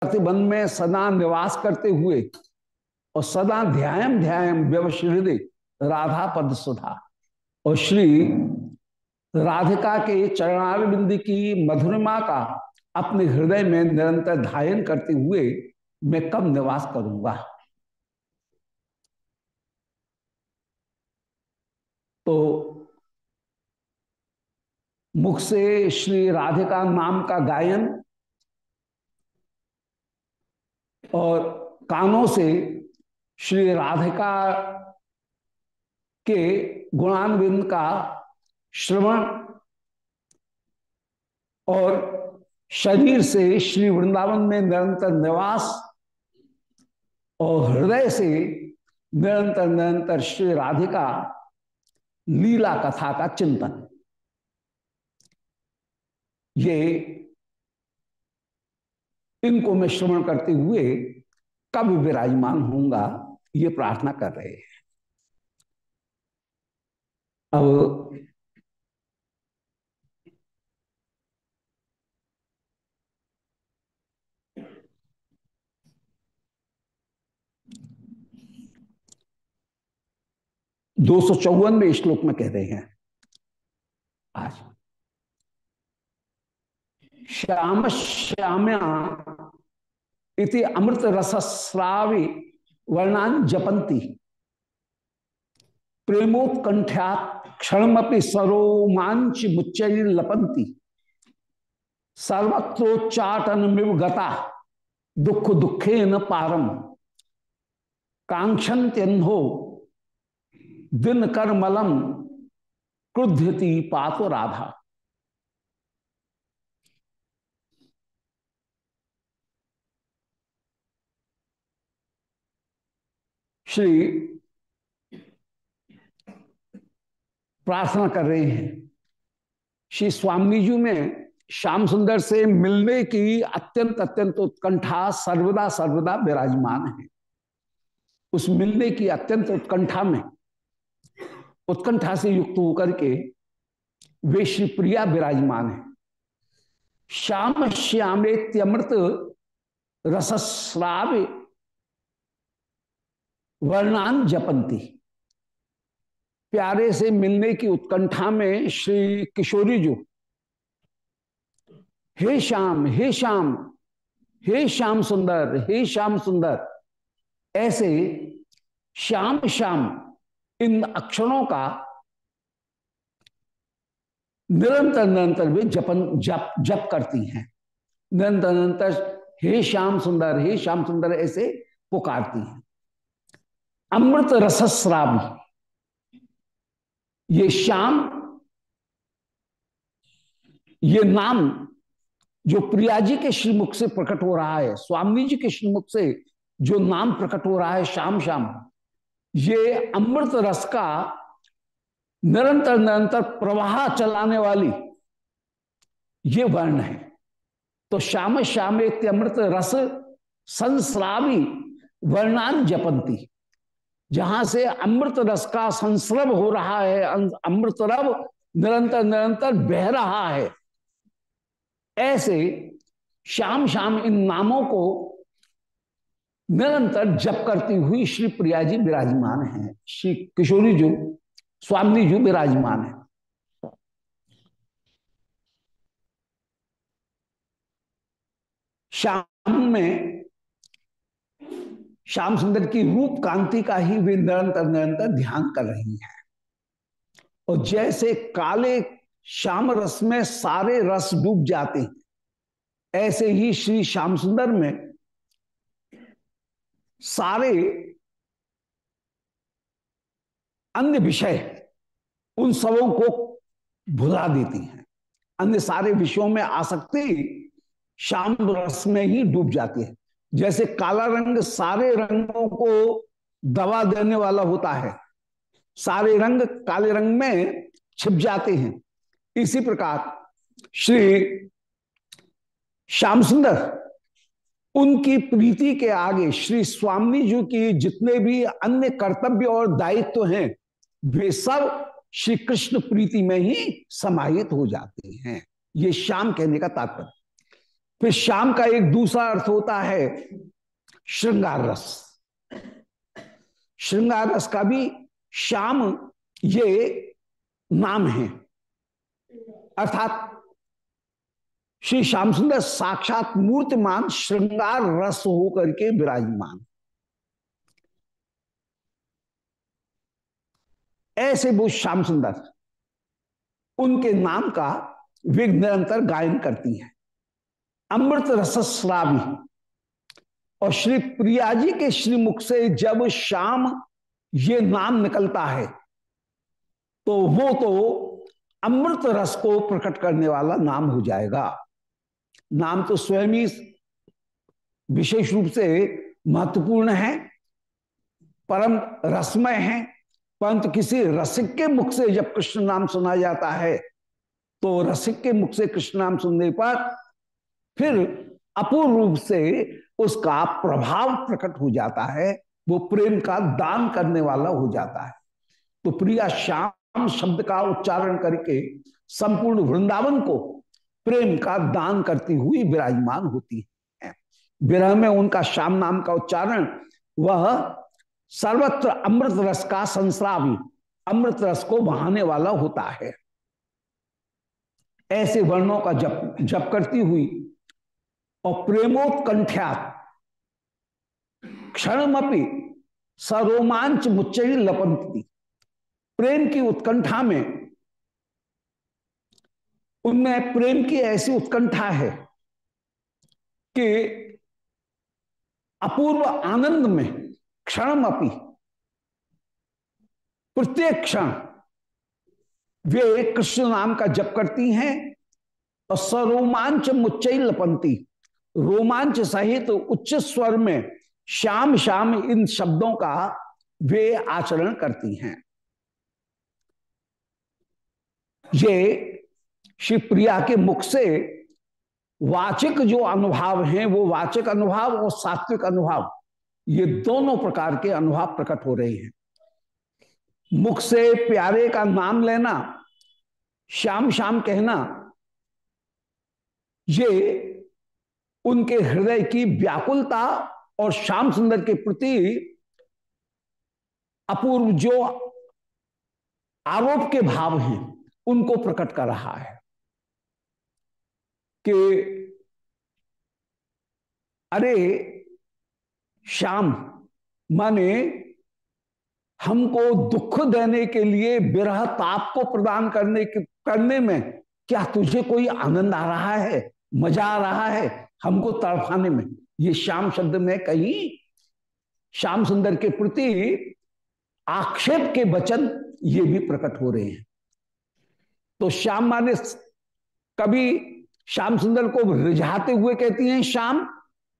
प्रतिबंध में सदा निवास करते हुए और सदा ध्यायम ध्यायम व्यवश्रदे राधा पद सुधा। और श्री राधिका के चरणारविंद की मधुरमा का अपने हृदय में निरंतर धायन करते हुए मैं कब निवास करूँगा? तो मुख से श्री राधिका नाम का गायन और कानों से श्री राधिका के गुणान्विंद का श्रवण और शरीर से श्री वृंदावन में निरंतर निवास और हृदय से निरंतर निरंतर श्री राधिका लीला कथा का चिंतन। ये इनको मैं श्रवण करते हुए कब विराजमान होऊँगा, ये प्रार्थना कर रहे हैं। अब दो सौ चौवनवे श्लोक में कह रहे हैं, आज। श्याम श्याम्या इति अमृत रसस्रावी वर्णान जपंती प्रेमोत्कंठ्या क्षणमपि सरोमांच मुच्चरी लपंती सर्वत्रोच्चाटन गता दुख दुखे न पारम। कांक्षन्त्यन्हो दिन कर मलम क्रुद्धति पातो राधा। श्री प्रार्थना कर रहे हैं। श्री स्वामी जी में श्याम सुंदर से मिलने की अत्यंत अत्यंत उत्कंठा सर्वदा सर्वदा विराजमान है। उस मिलने की अत्यंत उत्कंठा में, उत्कंठा से युक्त होकर के वे श्री प्रिया विराजमान है। श्याम श्यामे त्यमृत रसस्राव वर्णान जपंती। प्यारे से मिलने की उत्कंठा में श्री किशोरी जो। हे श्याम हे श्याम हे श्याम सुंदर, हे श्याम सुंदर। ऐसे श्याम श्याम इन अक्षरों का निरंतर निरंतर वे जपन, जप जप करती हैं। निरंतर निरंतर हे श्याम सुंदर, हे श्याम सुंदर ऐसे पुकारती हैं। अमृत रसस्रावी। ये श्याम, ये नाम जो प्रिया जी के श्रीमुख से प्रकट हो रहा है, स्वामी जी के श्रीमुख से जो नाम प्रकट हो रहा है, श्याम श्याम, ये अमृत रस का निरंतर निरंतर प्रवाह चलाने वाली ये वर्ण है। तो श्याम श्याम अमृत रस संस्रावी वर्णान जपंती। जहाँ से अमृत रस का संस्रव हो रहा है अमृत रव निरंतर निरंतर बह रहा है। ऐसे शाम शाम इन नामों को निरंतर जप करती हुई श्री प्रिया जी विराजमान है। श्री किशोरी जी, स्वामी जी विराजमान है। शाम में श्याम सुंदर की रूप कांति का ही वे निरंतर निरंतर ध्यान कर रही हैं। और जैसे काले श्याम रस में सारे रस डूब जाते हैं, ऐसे ही श्री श्याम सुंदर में सारे अन्य विषय उन सबों को भुला देती हैं। अन्य सारे विषयों में आसक्ति श्याम रस में ही डूब जाती है। जैसे काला रंग सारे रंगों को दवा देने वाला होता है। सारे रंग काले रंग में छिप जाते हैं। इसी प्रकार श्री श्याम सुंदर, उनकी प्रीति के आगे श्री स्वामी जी की जितने भी अन्य कर्तव्य और दायित्व तो हैं, वे सब श्री कृष्ण प्रीति में ही समाहित हो जाते हैं। ये श्याम कहने का तात्पर्य। फिर श्याम का एक दूसरा अर्थ होता है श्रृंगार रस। श्रृंगार रस का भी श्याम ये नाम है। अर्थात श्री श्याम सुंदर साक्षात मूर्तिमान श्रृंगार रस होकर के विराजमान। ऐसे वो श्याम सुंदर उनके नाम का वे निरंतर गायन करती हैं। अमृत रसस्रावी और श्री प्रिया जी के श्रीमुख से जब श्याम ये नाम निकलता है तो वो तो अमृत रस को प्रकट करने वाला नाम हो जाएगा। नाम तो स्वयं ही विशेष रूप से महत्वपूर्ण है, परम रसमय है। परंतु किसी रसिक के मुख से जब कृष्ण नाम सुना जाता है तो रसिक के मुख से कृष्ण नाम सुनने पर फिर अपूर्ण रूप से उसका प्रभाव प्रकट हो जाता है, वो प्रेम का दान करने वाला हो जाता है। तो प्रिया श्याम शब्द का उच्चारण करके संपूर्ण वृंदावन को प्रेम का दान करती हुई विराजमान होती है। विरह में उनका श्याम नाम का उच्चारण, वह सर्वत्र अमृत रस का संस्रावी, अमृत रस को बहाने वाला होता है। ऐसे वर्णों का जप जप करती हुई और प्रेमोत्कंठ्या क्षणमपि सरोमांच मुच्चई लपंती प्रेम की उत्कंठा में, उनमें प्रेम की ऐसी उत्कंठा है कि अपूर्व आनंद में क्षण अपी प्रत्येक क्षण वे कृष्ण नाम का जप करती हैं और सरोमांच मुच्चई लपंती रोमांच सहित उच्च स्वर में श्याम श्याम इन शब्दों का वे आचरण करती हैं। ये श्री प्रिया के मुख से वाचिक जो अनुभव हैं, वो वाचिक अनुभव और सात्विक अनुभव, ये दोनों प्रकार के अनुभव प्रकट हो रहे हैं। मुख से प्यारे का नाम लेना, श्याम श्याम कहना, ये उनके हृदय की व्याकुलता और श्याम सुंदर के प्रति अपूर्व जो आरोप के भाव हैं, उनको प्रकट कर रहा है कि, अरे श्याम, माने हमको दुख देने के लिए विरह ताप को प्रदान करने के, करने में क्या तुझे कोई आनंद आ रहा है, मज़ा आ रहा है? हमको तड़फाने में। ये श्याम शब्द में कहीं श्याम सुंदर के प्रति आक्षेप के वचन ये भी प्रकट हो रहे हैं। तो श्याम माने कभी श्याम सुंदर को रिझाते हुए कहती हैं श्याम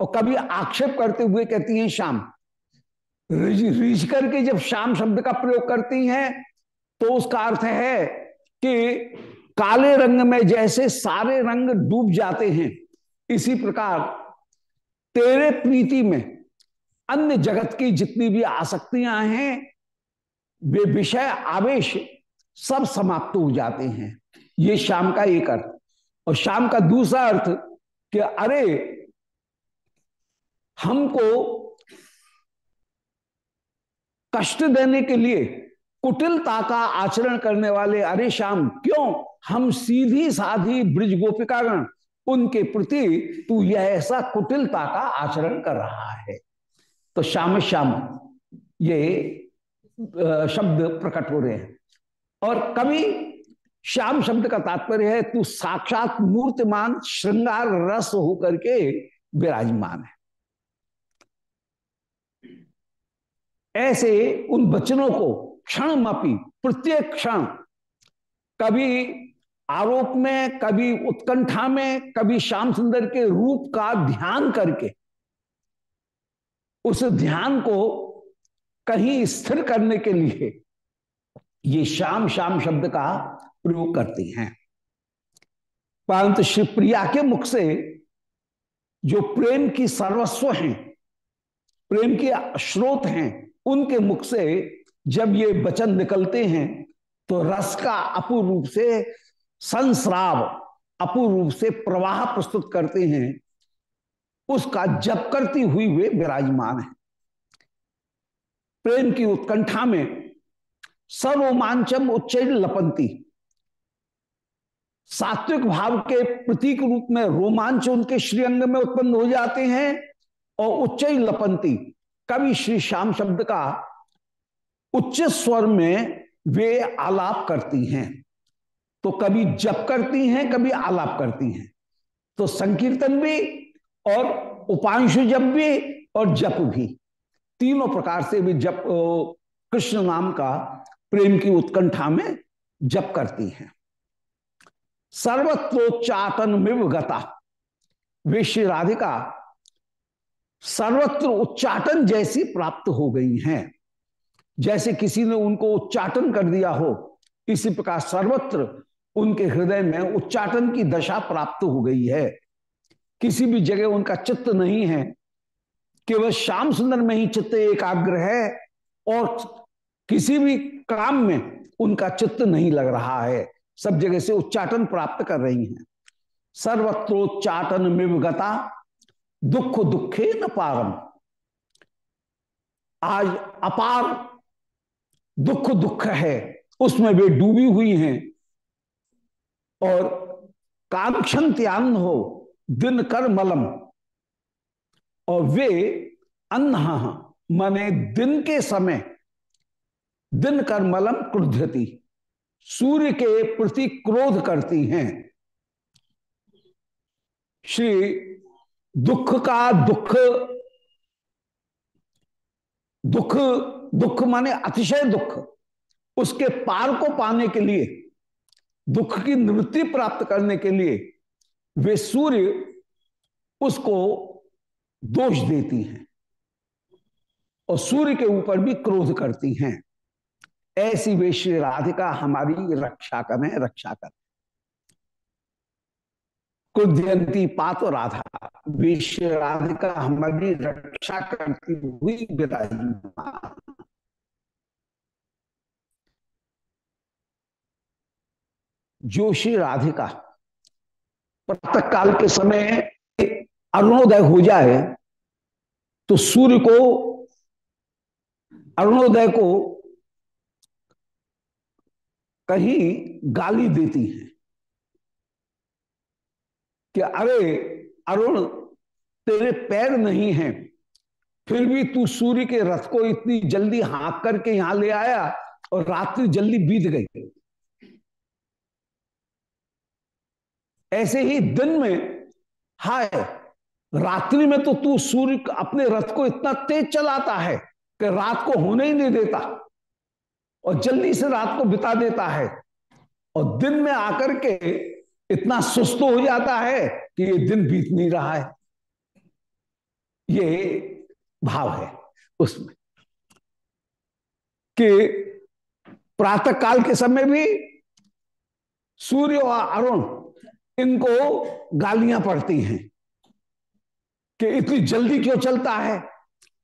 और कभी आक्षेप करते हुए कहती हैं श्याम। रिझ रिझ करके जब श्याम शब्द का प्रयोग करती हैं तो उसका अर्थ है कि काले रंग में जैसे सारे रंग डूब जाते हैं इसी प्रकार तेरे प्रीति में अन्य जगत की जितनी भी आसक्तियाँ हैं, वे विषय आवेश सब समाप्त हो जाते हैं। ये शाम का एक अर्थ। और शाम का दूसरा अर्थ कि अरे, हमको कष्ट देने के लिए कुटिलता का आचरण करने वाले अरे श्याम क्यों? हम सीधी साधी ब्रिज गोपिकागण उनके प्रति तू यह ऐसा कुटिलता का आचरण कर रहा है। तो श्याम श्याम, ये शब्द प्रकट हो रहे हैं। और कभी श्याम शब्द का तात्पर्य है, तू साक्षात मूर्तिमान, श्रृंगार रस होकर के विराजमान है। ऐसे उन वचनों को क्षण मापी, प्रत्येक क्षण कभी आरोप में, कभी उत्कंठा में, कभी श्याम सुंदर के रूप का ध्यान करके, उस ध्यान को कहीं स्थिर करने के लिए ये श्याम श्याम शब्द का प्रयोग करती हैं। परंतु शिवप्रिया के मुख से जो प्रेम की सर्वस्व हैं, प्रेम के स्रोत हैं, उनके मुख से जब ये वचन निकलते हैं तो रस का अपूर्ण रूप से संस्राव अपूर्व रूप से प्रवाह प्रस्तुत करते हैं, उसका जप करती हुई वे विराजमान है। प्रेम की उत्कंठा में सर्वोमांचम उच्च लपंती। सात्विक भाव के प्रतीक रूप में रोमांच उनके श्रीअंग में उत्पन्न हो जाते हैं और उच्च लपंती। कवि श्री श्याम शब्द का उच्च स्वर में वे आलाप करती हैं। तो कभी जप करती हैं, कभी आलाप करती हैं। तो संकीर्तन भी और उपांशु जप भी और जप भी। तीनों प्रकार से भी जप कृष्ण नाम का प्रेम की उत्कंठा में जप करती हैं। सर्वत्रोच्चाटन में गता वे श्री राधिका सर्वत्र उच्चाटन जैसी प्राप्त हो गई हैं। जैसे किसी ने उनको उच्चाटन कर दिया हो, इसी प्रकार सर्वत्र उनके हृदय में उच्चाटन की दशा प्राप्त हो गई है। किसी भी जगह उनका चित्त नहीं है। केवल श्याम सुंदर में ही चित्त एकाग्र है और किसी भी काम में उनका चित्त नहीं लग रहा है। सब जगह से उच्चाटन प्राप्त कर रही हैं। सर्वत्रोच्चाटन मिवगता दुख दुखे न पारम। आज अपार दुख दुख है। उसमें वे डूबी हुई हैं। और कांक्षण त्यान हो, दिन कर मलम और वे अन्न माने दिन के समय, दिन कर मलम क्रुद्धति सूर्य के प्रति क्रोध करती हैं। श्री दुख का दुख दुख दुख माने अतिशय दुख, उसके पार को पाने के लिए दुख की निवृत्ति प्राप्त करने के लिए वे सूर्य उसको दोष देती हैं और सूर्य के ऊपर भी क्रोध करती हैं। ऐसी वे श्री राधिका हमारी रक्षा करें रक्षा करें। कुद्यंती पात राधा, वे श्री राधिका हमारी रक्षा करती हुई विराजमान। जो श्री राधिका प्रातः काल के समय अरुणोदय हो जाए तो सूर्य को, अरुणोदय को कहीं गाली देती है कि अरे अरुण, तेरे पैर नहीं हैं, फिर भी तू सूर्य के रथ को इतनी जल्दी हाँक करके यहाँ ले आया और रात्रि जल्दी बीत गई। ऐसे ही दिन में, हाय, रात्रि में तो तू सूर्य अपने रथ को इतना तेज चलाता है कि रात को होने ही नहीं देता और जल्दी से रात को बिता देता है। और दिन में आकर के इतना सुस्त हो जाता है कि ये दिन बीत नहीं रहा है। ये भाव है उसमें कि प्रातः काल के समय भी सूर्य और अरुण इनको गालियाँ पड़ती हैं कि इतनी जल्दी क्यों चलता है?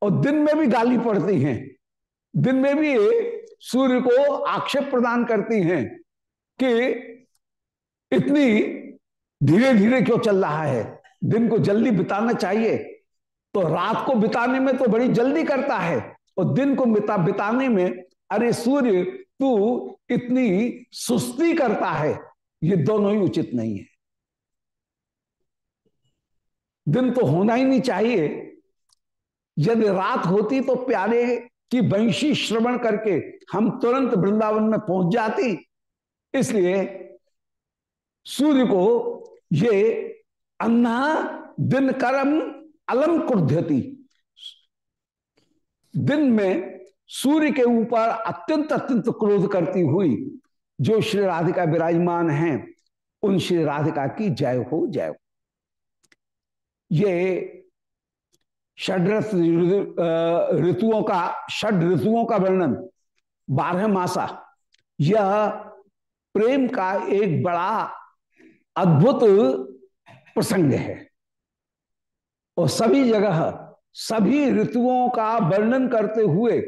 और दिन में भी गाली पड़ती हैं। दिन में भी सूर्य को आक्षेप प्रदान करती हैं कि इतनी धीरे धीरे क्यों चल रहा है? दिन को जल्दी बिताना चाहिए। तो रात को बिताने में तो बड़ी जल्दी करता है। और दिन को बिता बिताने में, अरे सूर्य, तू इतनी सुस्ती करता है। ये दोनों ही उचित नहीं है। दिन तो होना ही नहीं चाहिए। यदि रात होती तो प्यारे की वंशी श्रवण करके हम तुरंत वृंदावन में पहुँच जाती। इसलिए सूर्य को ये अन्ना दिन कर्म अलम क्रुद्धति दिन में सूर्य के ऊपर अत्यंत अत्यंत क्रोध करती हुई जो श्री राधिका विराजमान हैं, उन श्री राधिका की जय हो जय हो। ये षड्रथ ऋतुओं का, षड ऋतुओं का वर्णन, बारह मासा, यह प्रेम का एक बड़ा अद्भुत प्रसंग है। और सभी जगह, सभी ऋतुओं का वर्णन करते हुए,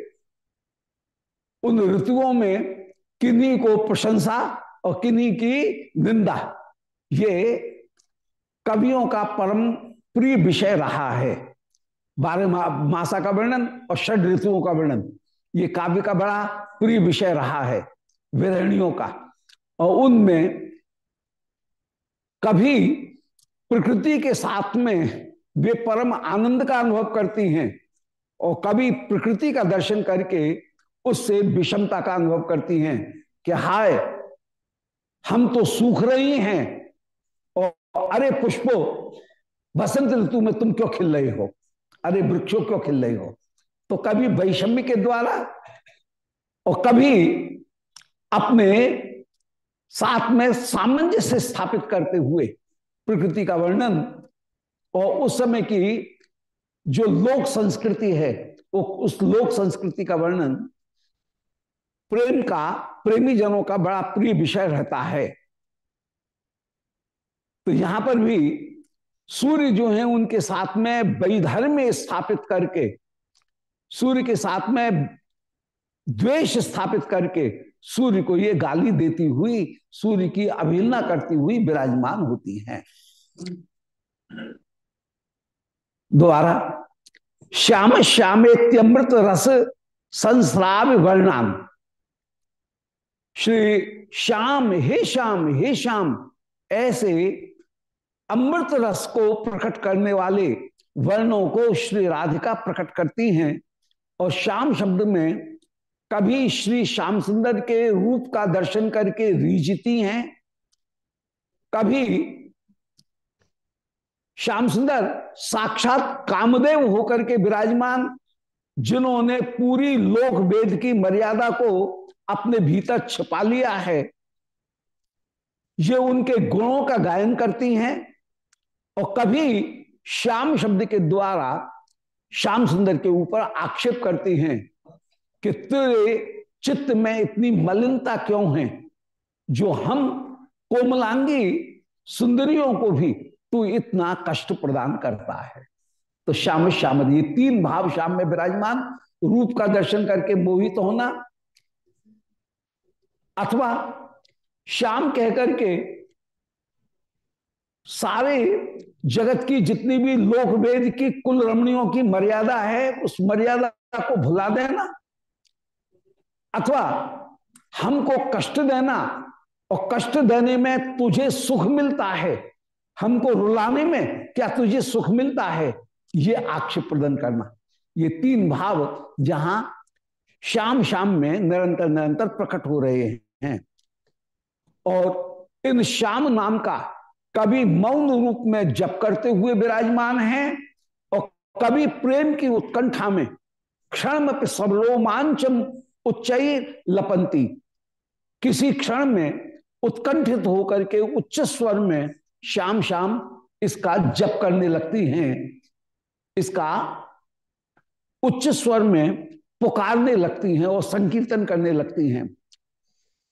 उन ऋतुओं में किन्हीं को प्रशंसा और किन्हीं की निंदा, ये कवियों का परम प्रिय विषय रहा है। बारह मा, मासा का वर्णन और षड ऋतुओं का वर्णन ये काव्य का बड़ा प्रिय विषय रहा है विरणियों का। और उनमें कभी प्रकृति के साथ में वे परम आनंद का अनुभव करती हैं और कभी प्रकृति का दर्शन करके उससे विषमता का अनुभव करती हैं कि हाय हम तो सूख रही हैं और अरे पुष्पो बसंत ऋतु में तुम क्यों खिल रहे हो? अरे, वृक्षों क्यों खिल रहे हो? तो कभी वैषम्य के द्वारा और कभी अपने साथ में सामंजस्य स्थापित करते हुए प्रकृति का वर्णन और उस समय की जो लोक संस्कृति है उस लोक संस्कृति का वर्णन प्रेम का प्रेमी जनों का बड़ा प्रिय विषय रहता है। तो यहाँ पर भी सूर्य जो है उनके साथ में वैधर्म स्थापित करके, सूर्य के साथ में द्वेष स्थापित करके सूर्य को ये गाली देती हुई, सूर्य की अवहेलना करती हुई विराजमान होती हैं। द्वारा श्याम श्यामेत्यमृत रस संस्राव वर्णाम श्री श्याम, हे श्याम हे श्याम, ऐसे अमृत रस को प्रकट करने वाले वर्णों को श्री राधिका प्रकट करती हैं और श्याम शब्द में कभी श्री श्याम सुंदर के रूप का दर्शन करके रीजती हैं। कभी श्याम सुंदर साक्षात कामदेव होकर के विराजमान, जिन्होंने पूरी लोक वेद की मर्यादा को अपने भीतर छिपा लिया है। ये उनके गुणों का गायन करती हैं। और कभी श्याम शब्द के द्वारा श्याम सुंदर के ऊपर आक्षेप करती हैं कि तेरे चित्त में इतनी मलिनता क्यों है जो हम कोमलांगी सुंदरियों को भी तू इतना कष्ट प्रदान करता है। तो श्याम श्याम, ये तीन भाव श्याम में विराजमान। रूप का दर्शन करके मोहित तो होना। अथवा श्याम कहकर के सारे जगत की जितनी भी लोक वेद की कुल रमणियों की मर्यादा है, उस मर्यादा को भुला देना। अथवा हमको कष्ट देना, और कष्ट देने में तुझे सुख मिलता है। हमको रुलाने में क्या तुझे सुख मिलता है? ये आक्षेप प्रदान करना। ये तीन भाव जहाँ शाम शाम में निरंतर निरंतर प्रकट हो रहे हैं। और इन श्याम नाम का कभी मौन रूप में जप करते हुए विराजमान हैं और कभी प्रेम की उत्कंठा में क्षण रोमांचम उच्च लपंती। किसी क्षण में उत्कंठित होकर के उच्च स्वर में शाम शाम इसका जप करने लगती हैं, इसका उच्च स्वर में पुकारने लगती हैं और संकीर्तन करने लगती हैं।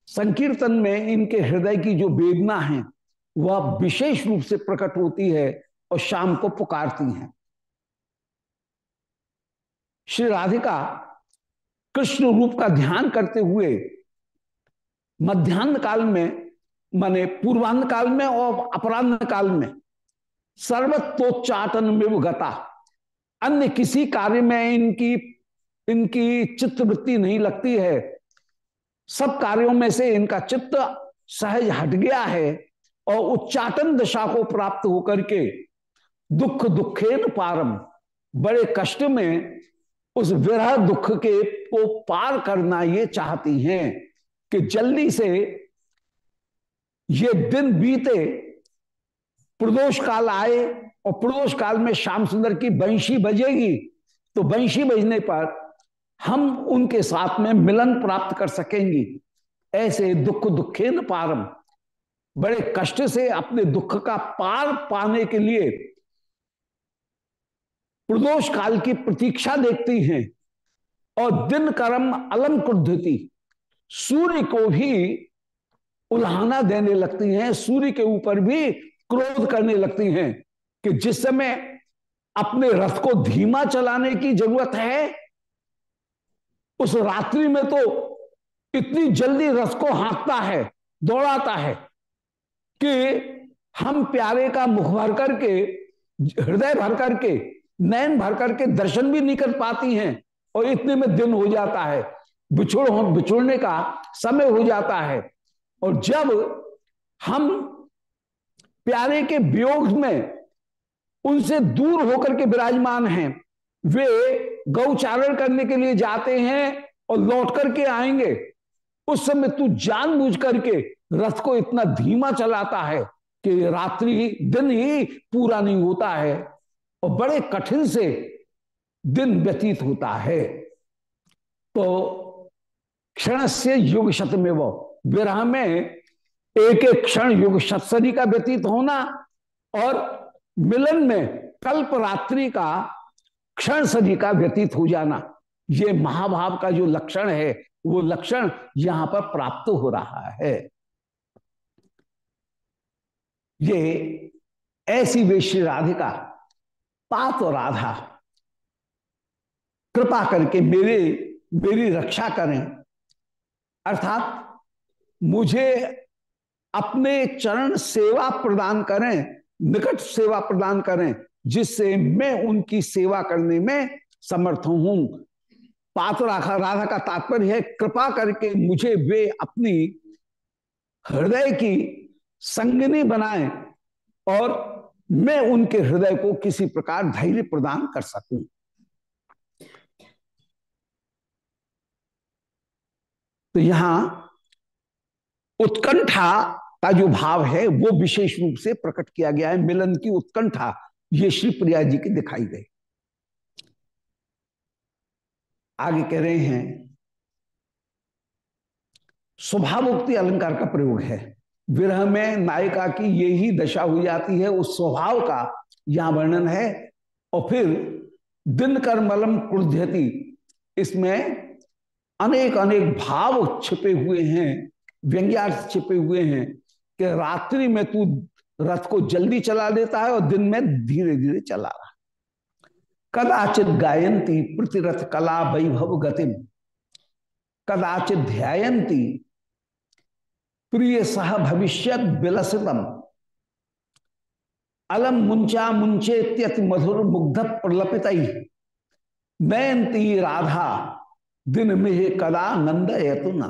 संकीर्तन में इनके हृदय की जो वेदना है वह विशेष रूप से प्रकट होती है और शाम को पुकारती हैं। श्री राधिका कृष्ण रूप का ध्यान करते हुए मध्यान्ह काल में, माने पूर्वान्ह काल में और अपराह्न काल में सर्वत्वोच्चाटन में गता। अन्य किसी कार्य में इनकी इनकी चित्तवृत्ति नहीं लगती है। सब कार्यों में से इनका चित्त सहज हट गया है। और उच्चाटन दशा को प्राप्त होकर के दुख दुखेन पारम, बड़े कष्ट में उस विरह दुख के को पार करना ये चाहती हैं कि जल्दी से ये दिन बीते, प्रदोष काल आए और प्रदोष काल में श्याम सुंदर की बंशी बजेगी तो बंशी बजने पर हम उनके साथ में मिलन प्राप्त कर सकेंगी। ऐसे दुख दुखे न पारम बड़े कष्ट से अपने दुख का पार पाने के लिए प्रदोष काल की प्रतीक्षा देखती हैं और दिन कर्म अलम क्रुद्धति। सूर्य को भी उल्हाना देने लगती हैं, सूर्य के ऊपर भी क्रोध करने लगती हैं कि जिस समय अपने रथ को धीमा चलाने की ज़रूरत है, उस रात्रि में तो इतनी जल्दी रथ को हाँकता है, दौड़ाता है कि हम प्यारे का मुख भर करके, हृदय भर करके, नयन भर करके दर्शन भी नहीं कर पाती हैं और इतने में दिन हो जाता है। बिछुड़ हो, बिछुड़ने का समय हो जाता है। और जब हम प्यारे के वियोग में उनसे दूर होकर के विराजमान हैं, वे गौचारण करने के लिए जाते हैं और लौट करके आएँगे, उस समय तू जानबूझ करके रथ को इतना धीमा चलाता है कि रात्रि दिन ही पूरा नहीं होता है और बड़े कठिन से दिन व्यतीत होता है। तो क्षण से युग शत में वो विरह में एक एक क्षण युग शतसरी का व्यतीत होना और मिलन में कल्प रात्रि का क्षण सदी का व्यतीत हो जाना, ये महाभाव का जो लक्षण है, वो लक्षण यहाँ पर प्राप्त हो रहा है। ये ऐसी श्री राधिका पात राधा कृपा करके मेरे, मेरी रक्षा करें। अर्थात मुझे अपने चरण सेवा प्रदान करें, निकट सेवा प्रदान करें, जिससे मैं उनकी सेवा करने में समर्थ हूँ। पात्र राधा का तात्पर्य है, कृपा करके मुझे वे अपनी हृदय की संगनी बनाए और मैं उनके हृदय को किसी प्रकार धैर्य प्रदान कर सकूँ। तो यहाँ उत्कंठा का जो भाव है, वो विशेष रूप से प्रकट किया गया है। मिलन की उत्कंठा ये श्री प्रिया जी की दिखाई गई। आगे कह रहे हैं, स्वभावोक्ति अलंकार का प्रयोग है। विरह में नायिका की यही दशा हो जाती है, उस स्वभाव का यहाँ वर्णन है। और फिर दिन कर मलम क्रुध्यति, इसमें अनेक अनेक भाव छिपे हुए हैं, व्यंग्यार्थ छिपे हुए हैं कि रात्रि में तू रथ को जल्दी चला देता है और दिन में धीरे धीरे चला रहा कदाचित गायंती प्रतिरथ कला वैभव गतिम, कदाचित ध्यायंती प्रिय सह भविष्य विलसितम अलम मुंचा मुंचे त्यत मधुर मुग्ध प्रलपित। नयंती राधा दिन में कदा नंद यतुना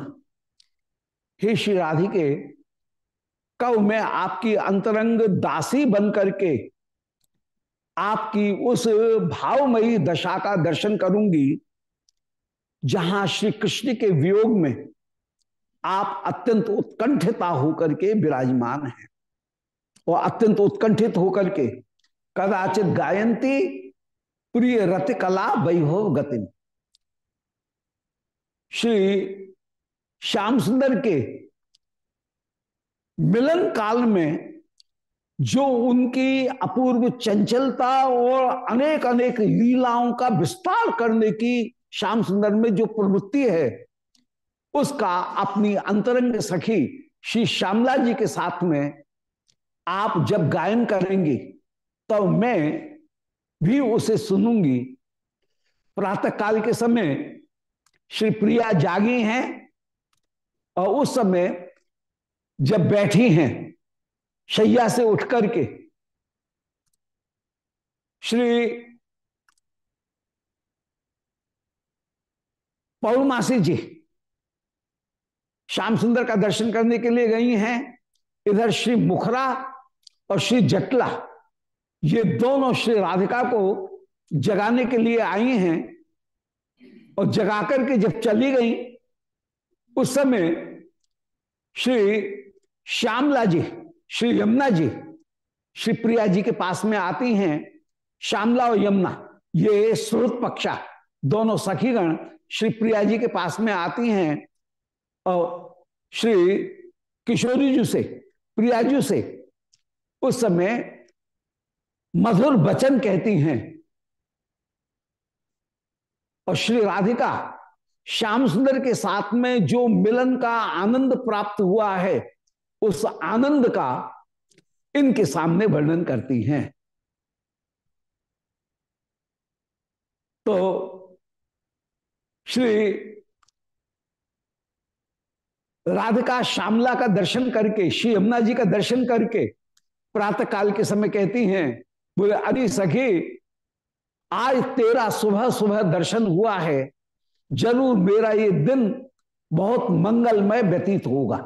हे श्री राधिके, कब मैं आपकी अंतरंग दासी बन करके आपकी उस भावमयी दशा का दर्शन करूँगी, जहाँ श्री कृष्ण के वियोग में आप अत्यंत उत्कंठता होकर के विराजमान हैं। और अत्यंत उत्कंठित होकर के कदाचित गायंती प्रिय रथ कला वैभव गति श्री श्याम सुंदर के मिलन काल में जो उनकी अपूर्व चंचलता और अनेक अनेक लीलाओं का विस्तार करने की श्याम सुंदर में जो प्रवृत्ति है उसका अपनी अंतरंग सखी श्री श्यामला जी के साथ में आप जब गायन करेंगे तब तो मैं भी उसे सुनूँगी। प्रातः काल के समय श्री प्रिया जागी हैं और उस समय जब बैठी हैं, शैया से उठ करके, श्री पौर्णमासी जी श्याम सुंदर का दर्शन करने के लिए गई हैं। इधर श्री मुखरा और श्री जटला, ये दोनों श्री राधिका को जगाने के लिए आई हैं और जगा करके जब चली गई, उस समय श्री श्यामला जी, श्री यमुना जी, श्री प्रिया जी के पास में आती हैं। श्यामला और यमुना, ये श्रुत पक्षा, दोनों सखीगण श्री प्रिया जी के पास में आती हैं। और श्री किशोरी जी से, प्रिया जी से, उस समय मधुर वचन कहती हैं। और श्री राधिका, श्याम सुंदर के साथ में जो मिलन का आनंद प्राप्त हुआ है, उस आनंद का इनके सामने वर्णन करती हैं। तो श्री राधिका श्यामला का दर्शन करके, श्री यमुना जी का दर्शन करके प्रातः काल के समय कहती हैं, बोले, अरे सखी, आज तेरा सुबह सुबह दर्शन हुआ है। ज़रूर मेरा ये दिन बहुत मंगलमय व्यतीत होगा।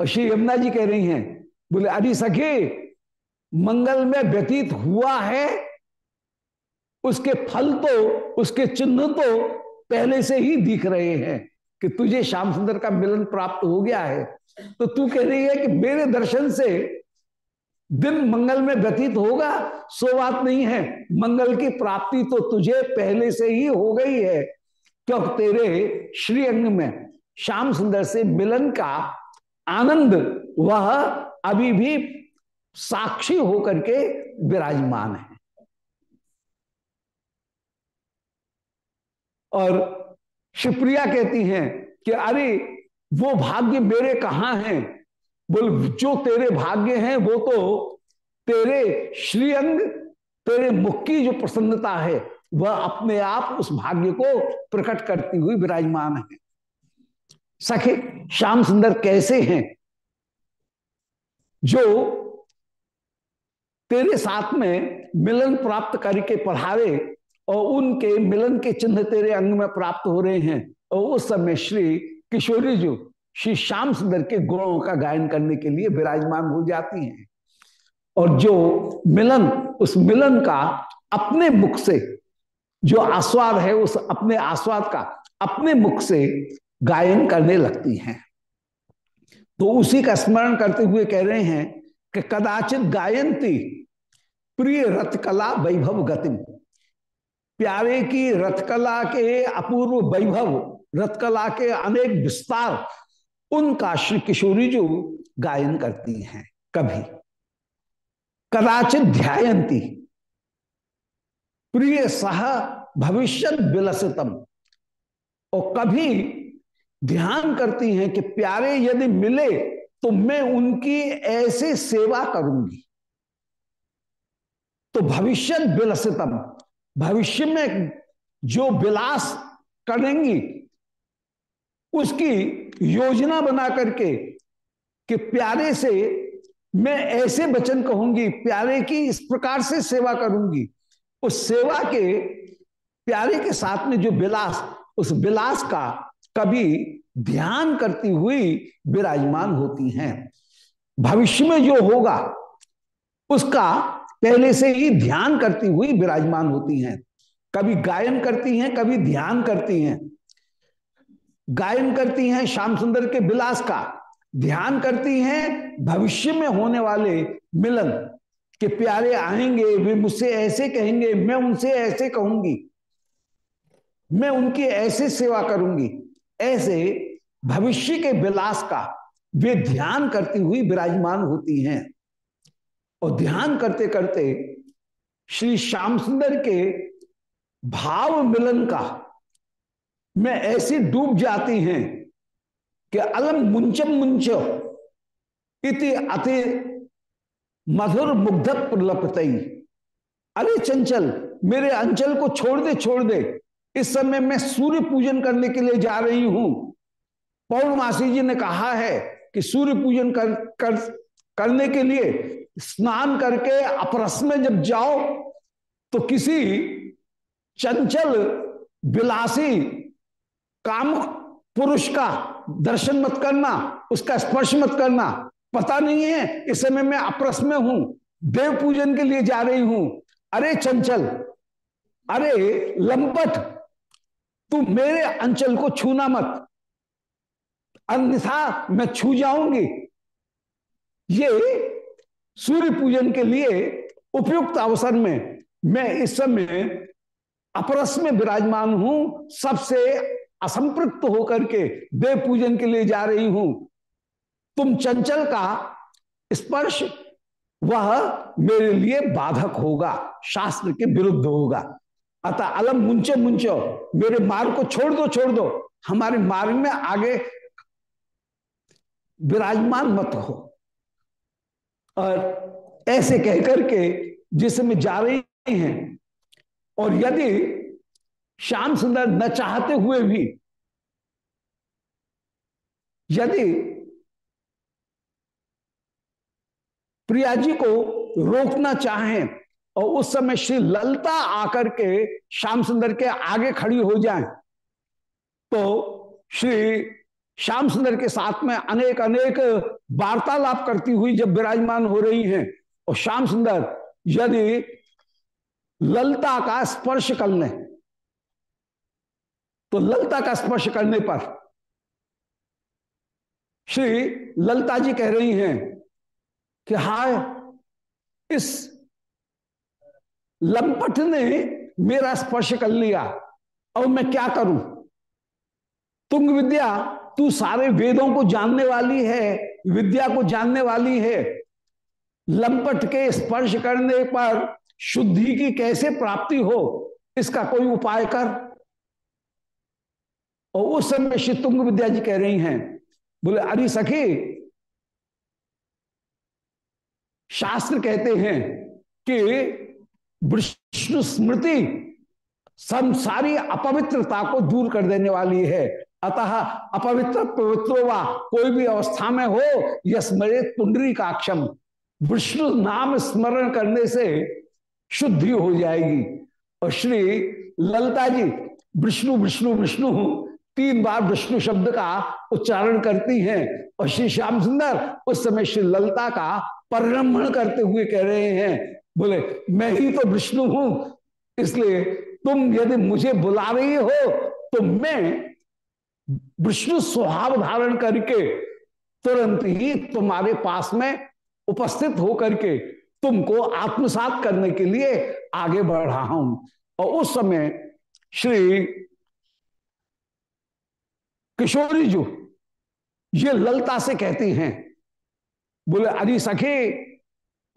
और श्री यमुना जी कह रही हैं, बोले, अरे सखी मंगल में व्यतीत हुआ है। उसके फल तो उसके चिन्ह तो पहले से ही दिख रहे हैं। कि तुझे श्याम सुंदर का मिलन प्राप्त हो गया है तो तू कह रही है कि मेरे दर्शन से दिन मंगल में व्यतीत होगा, सो बात नहीं है। मंगल की प्राप्ति तो तुझे पहले से ही हो गई है। क्योंकि तेरे श्री अंग में श्याम सुंदर से मिलन का आनंद, वह अभी भी साक्षी होकर के विराजमान है। और शिवप्रिया कहती हैं कि अरे, वो भाग्य मेरे कहाँ हैं? बोल, जो तेरे भाग्य हैं, वो तो तेरे श्रीअंग, तेरे मुख की जो प्रसन्नता है, वह अपने आप उस भाग्य को प्रकट करती हुई विराजमान है। सखे, श्याम सुंदर कैसे हैं? जो तेरे साथ में मिलन प्राप्त करके पढ़ावे और उनके मिलन के चिन्ह तेरे अंग में प्राप्त हो रहे हैं। और उस समय श्री किशोरी जो श्री श्याम सुंदर के गुणों का गायन करने के लिए विराजमान हो जाती हैं। और जो मिलन, उस मिलन का अपने मुख से जो आस्वाद है, उस अपने आस्वाद का अपने मुख से गायन करने लगती हैं। तो उसी का स्मरण करते हुए कह रहे हैं कि कदाचित गायंती प्रिय रथकला वैभव गतिम। प्यारे की रथकला के अपूर्व वैभव, रथकला के अनेक विस्तार, उनका श्री किशोरी जो गायन करती हैं कभी। कदाचित ध्यायंती। प्रिय सह भविष्य विलसितम। और कभी ध्यान करती हैं कि प्यारे यदि मिले तो मैं उनकी ऐसे सेवा करूँगी। तो भविष्य विलसितम। भविष्य में जो विलास करेंगी, उसकी योजना बना करके कि प्यारे से मैं ऐसे वचन कहूँगी, प्यारे की इस प्रकार से सेवा करूँगी, उस सेवा के प्यारे के साथ में जो विलास, उस विलास का कभी ध्यान करती हुई विराजमान होती हैं। भविष्य में जो होगा, उसका पहले से ही ध्यान करती हुई विराजमान होती हैं। कभी गायन करती हैं, कभी ध्यान करती हैं। गायन करती हैं श्याम सुंदर के विलास का। ध्यान करती हैं भविष्य में होने वाले मिलन। के प्यारे आएँगे, वे मुझसे ऐसे कहेंगे, मैं उनसे ऐसे कहूँगी। मैं उनकी ऐसे सेवा करूँगी। ऐसे भविष्य के विलास का वे ध्यान करती हुई विराजमान होती हैं। और ध्यान करते करते श्री श्याम सुंदर के भाव मिलन का मैं ऐसी डूब जाती हैं कि अलम मुंचम मुंच इति अति मधुर मुग्ध प्रलपत अरे चंचल मेरे अंचल को छोड़ दे छोड़ दे। इस समय मैं सूर्य पूजन करने के लिए जा रही हूँ। पौर्णमासी जी ने कहा है कि सूर्य पूजन कर, कर करने के लिए स्नान करके अपरस में जब जाओ तो किसी चंचल विलासी काम पुरुष का दर्शन मत करना, उसका स्पर्श मत करना। पता नहीं है, इस समय मैं अपरस में हूँ, देव पूजन के लिए जा रही हूँ। अरे चंचल, अरे लंपट, तू मेरे अंचल को छूना मत। अन्यथा मैं छू जाऊँगी। ये सूर्य पूजन के लिए उपयुक्त अवसर में मैं इस समय अपरस में विराजमान हूँ, सबसे असंपृक्त होकर के देव पूजन के लिए जा रही हूँ। तुम चंचल का स्पर्श, वह मेरे लिए बाधक होगा, शास्त्र के विरुद्ध होगा। अतः अलम मुंचे मुंचो, मेरे मार्ग को छोड़ दो छोड़ दो। हमारे मार्ग में आगे विराजमान मत हो। और ऐसे कहकर के जिसमें जा रही हैं, और यदि श्याम सुंदर न चाहते हुए भी, यदि प्रिया जी को रोकना चाहें, और उस समय श्री ललता आकर के श्याम सुंदर के आगे खड़ी हो जाए तो श्री श्याम सुंदर के साथ में अनेक अनेक वार्तालाप करती हुई जब विराजमान हो रही हैं, और श्याम सुंदर, यदि ललता का स्पर्श कर तो ललता का स्पर्श करने पर, श्री ललता जी कह रही हैं कि हाय, इस लंपट ने मेरा स्पर्श कर लिया, और मैं क्या करूँ? तुंग विद्या तू सारे वेदों को जानने वाली है, विद्या को जानने वाली है। लंपट के स्पर्श करने पर शुद्धि की कैसे प्राप्ति हो, इसका कोई उपाय कर। और उस समय श्री तुंग विद्या जी कह रही हैं, बोले, अरे सखी, शास्त्र कहते हैं कि विष्णु स्मृति संसारी अपवित्रता को दूर कर देने वाली है। अतः अपवित्र पवित्रो वा कोई भी अवस्था में हो, यह स्मरे पुंडरी काक्षम। विष्णु नाम स्मरण करने से शुद्धि हो जाएगी। और श्री ललता जी, विष्णु विष्णु विष्णु, तीन बार विष्णु शब्द का उच्चारण करती हैं। और श्री श्याम सुंदर उस समय श्री ललता का परिरमण करते हुए कह रहे हैं, बोले, मैं ही तो विष्णु हूँ, इसलिए तुम यदि मुझे बुला रही हो तो मैं विष्णु स्वभाव धारण करके तुरंत ही तुम्हारे पास में उपस्थित होकर के तुमको आत्मसात करने के लिए आगे बढ़ रहा हूँ। और उस समय श्री किशोरी जो ये ललता से कहती हैं, बोले, अरे सखी,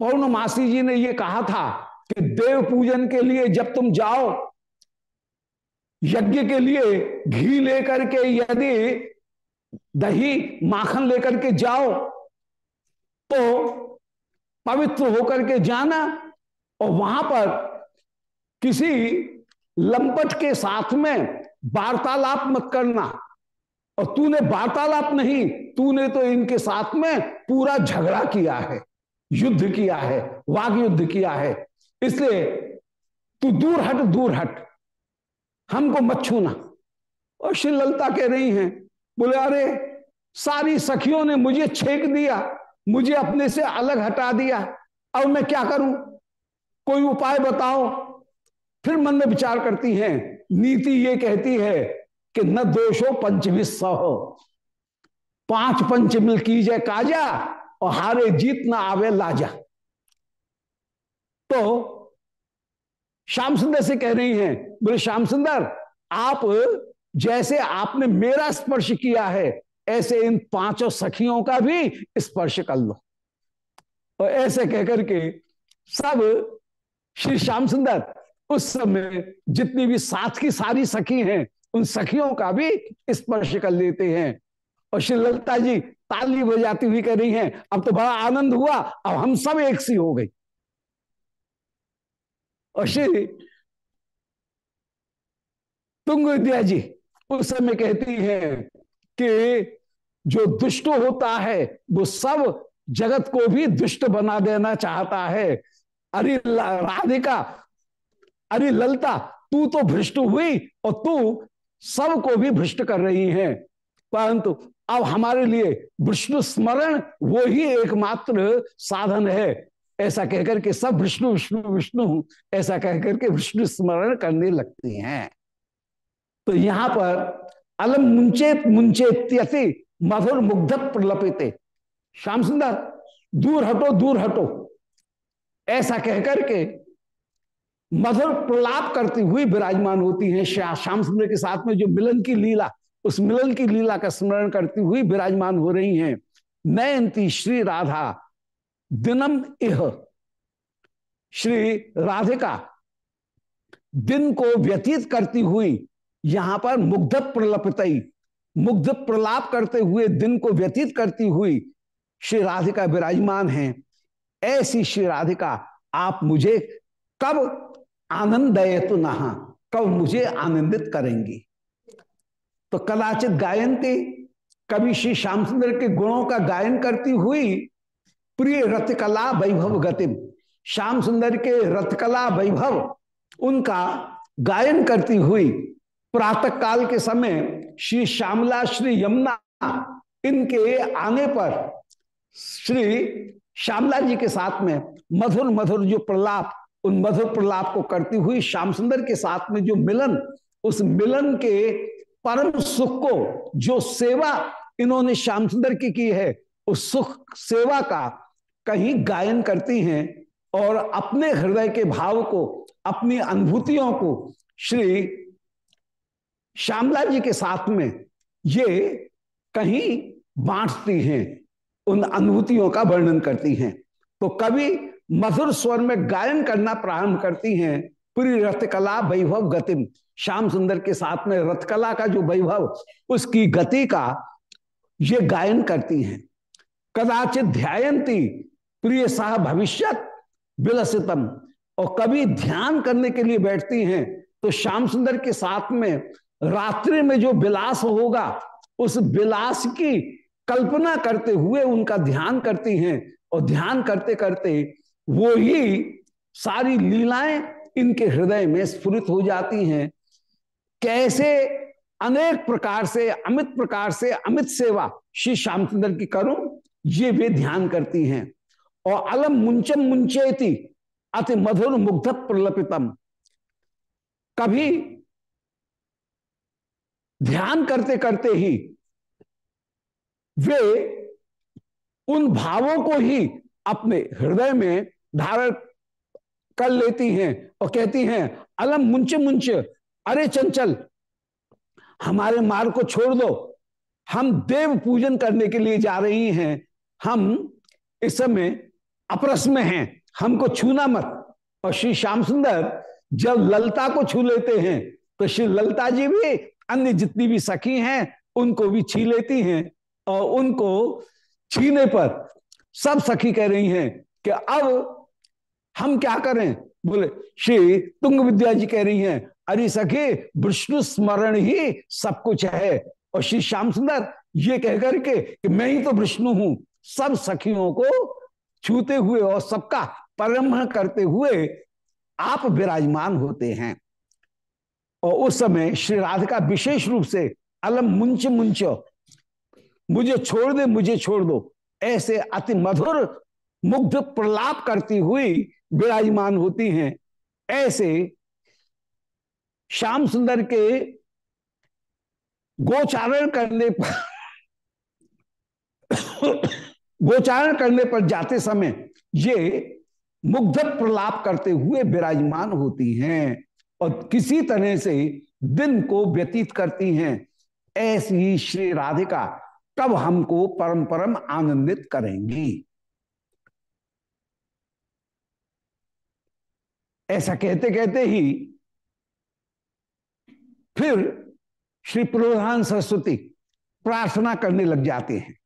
पौर्णमासी जी ने ये कहा था कि देव पूजन के लिए जब तुम जाओ यज्ञ के लिए घी लेकर के यदि दही माखन लेकर के जाओ तो पवित्र होकर के जाना और वहाँ पर किसी लंपट के साथ में वार्तालाप मत करना। और तूने वार्तालाप नहीं, तूने तो इनके साथ में पूरा झगड़ा किया है, युद्ध किया है वाग युद्ध किया है। इसलिए तू दूर हट दूर हट। हमको मत छूना। और श्री ललता कह रही हैं, बोले, अरे, सारी सखियों ने मुझे छेक दिया, मुझे अपने से अलग हटा दिया, अब मैं क्या करूँ? कोई उपाय बताओ? फिर मन में विचार करती हैं, नीति ये कहती है कि न दोषो पंचविश हो पाँच पंचमिल की जय काजा और हारे जीत ना आवे लाजा। तो श्याम सुंदर से कह रही हैं, बोले, श्याम सुंदर, आप, जैसे आपने मेरा स्पर्श किया है, ऐसे इन पाँचों सखियों का भी स्पर्श कर लो। और ऐसे कहकर के सब श्री श्याम सुंदर, उस समय जितनी भी साथ की सारी सखी हैं, उन सखियों का भी स्पर्श कर लेते हैं। और श्री ललिता जी ताली बजाती हुई कह रही हैं, अब तो बड़ा आनंद हुआ, अब हम सब एक सी हो गई तुंग विद्या जी, उस समय कहती है कि जो दुष्ट होता है, वो सब जगत को भी दुष्ट बना देना चाहता है। अरे राधिका, अरे ललता, तू तो भ्रष्ट हुई और तू सबको भी भ्रष्ट कर रही है। परंतु अब हमारे लिए विष्णु स्मरण वो ही एकमात्र साधन है। ऐसा कहकर के सब विष्णु विष्णु विष्णु, ऐसा कहकर के विष्णु स्मरण करने लगते हैं। तो यहाँ पर अलम मुंचेत मुंचेत्यति मधुर मुग्ध प्रलपित। श्याम सुंदर, दूर हटो दूर हटो। ऐसा कहकर के मधुर प्रलाप करती हुई विराजमान होती हैं श्याम सुंदर के साथ में जो मिलन की लीला, उस मिलन की लीला का स्मरण करती हुई विराजमान हो रही हैं। नयंती श्री राधा दिनम इह। श्री राधिका, दिन को व्यतीत करती हुई यहाँ पर मुग्ध प्रलपित मुग्ध प्रलाप करते हुए दिन को व्यतीत करती हुई श्री राधिका विराजमान है। ऐसी श्री राधिका, आप मुझे कब आनंद तो नहा? कब मुझे आनंदित करेंगी? तो कदाचित गायनती कभी श्री श्याम सुंदर के गुणों का गायन करती हुई प्रिय रथ कला वैभव गतिम। श्याम सुंदर के रथकला वैभव, उनका गायन करती हुई प्रातः काल के समय श्री श्यामला, श्री यमुना, इनके आने पर श्री श्यामला जी के साथ में मधुर मधुर जो प्रलाप, उन मधुर प्रलाप को करती हुई श्याम सुंदर के साथ में जो मिलन, उस मिलन के परम सुख को, जो सेवा इन्होंने श्याम सुंदर की की है, उस सुख, सेवा का कहीं गायन करती हैं और अपने हृदय के भाव को, अपनी अनुभूतियों को श्री श्यामला जी के साथ में ये कहीं बांटती हैं, उन अनुभूतियों का वर्णन करती हैं। तो कभी मधुर स्वर में गायन करना प्रारंभ करती हैं, पूरी रथकला वैभव गतिम। श्याम सुंदर के साथ में रथकला का जो वैभव, उसकी गति का ये गायन करती हैं। कदाचित ध्यायंती प्रिय सह भविष्य विलसितम। और कभी ध्यान करने के लिए बैठती हैं तो श्याम सुंदर के साथ में रात्रि में जो विलास होगा, उस विलास की कल्पना करते हुए उनका ध्यान करती हैं। और ध्यान करते करते वो ही सारी लीलाएँ इनके हृदय में स्फुरित हो जाती हैं। कैसे अनेक प्रकार से, अमित प्रकार से, अमित सेवा श्री श्यामचंद्र की करूँ, ये वे ध्यान करती हैं। और अलम मुंचम मुंचेती, अति मधुर मुग्ध प्रलपितम। कभी ध्यान करते करते ही वे उन भावों को ही अपने हृदय में धारण कर लेती हैं और कहती हैं, अलम मुंच मुंच, अरे चंचल, हमारे मार्ग को छोड़ दो। हम देव पूजन करने के लिए जा रही हैं। हम इस समय अपरस में हैं। हमको छूना मत। और श्री श्याम सुंदर जब ललता को छू लेते हैं तो श्री ललता जी भी, अन्य जितनी भी सखी हैं, उनको भी छी लेती हैं। और उनको छीने पर सब सखी कह रही हैं कि अब हम क्या करें? बोले, श्री तुंग विद्या जी कह रही हैं, अरे सखी, विष्णु स्मरण ही सब कुछ है। और श्री श्याम सुंदर ये कहकर के कि मैं ही तो विष्णु हूँ। सब सखियों को छूते हुए और सबका परम करते हुए आप विराजमान होते हैं। और उस समय श्री राधिका विशेष रूप से अलम मुंच मुंच, मुझे छोड़ दे, मुझे छोड़ दो, ऐसे अति मधुर मुग्ध प्रलाप करती हुई विराजमान होती हैं। ऐसे श्याम सुंदर के गोचारण करने पर गोचारण करने पर जाते समय ये मुग्ध प्रलाप करते हुए विराजमान होती हैं और किसी तरह से दिन को व्यतीत करती हैं। ऐसी श्री राधिका कब हमको परम परम आनंदित करेंगी। ऐसा कहते कहते ही फिर श्री प्रधान सरस्वती प्रार्थना करने लग जाते हैं।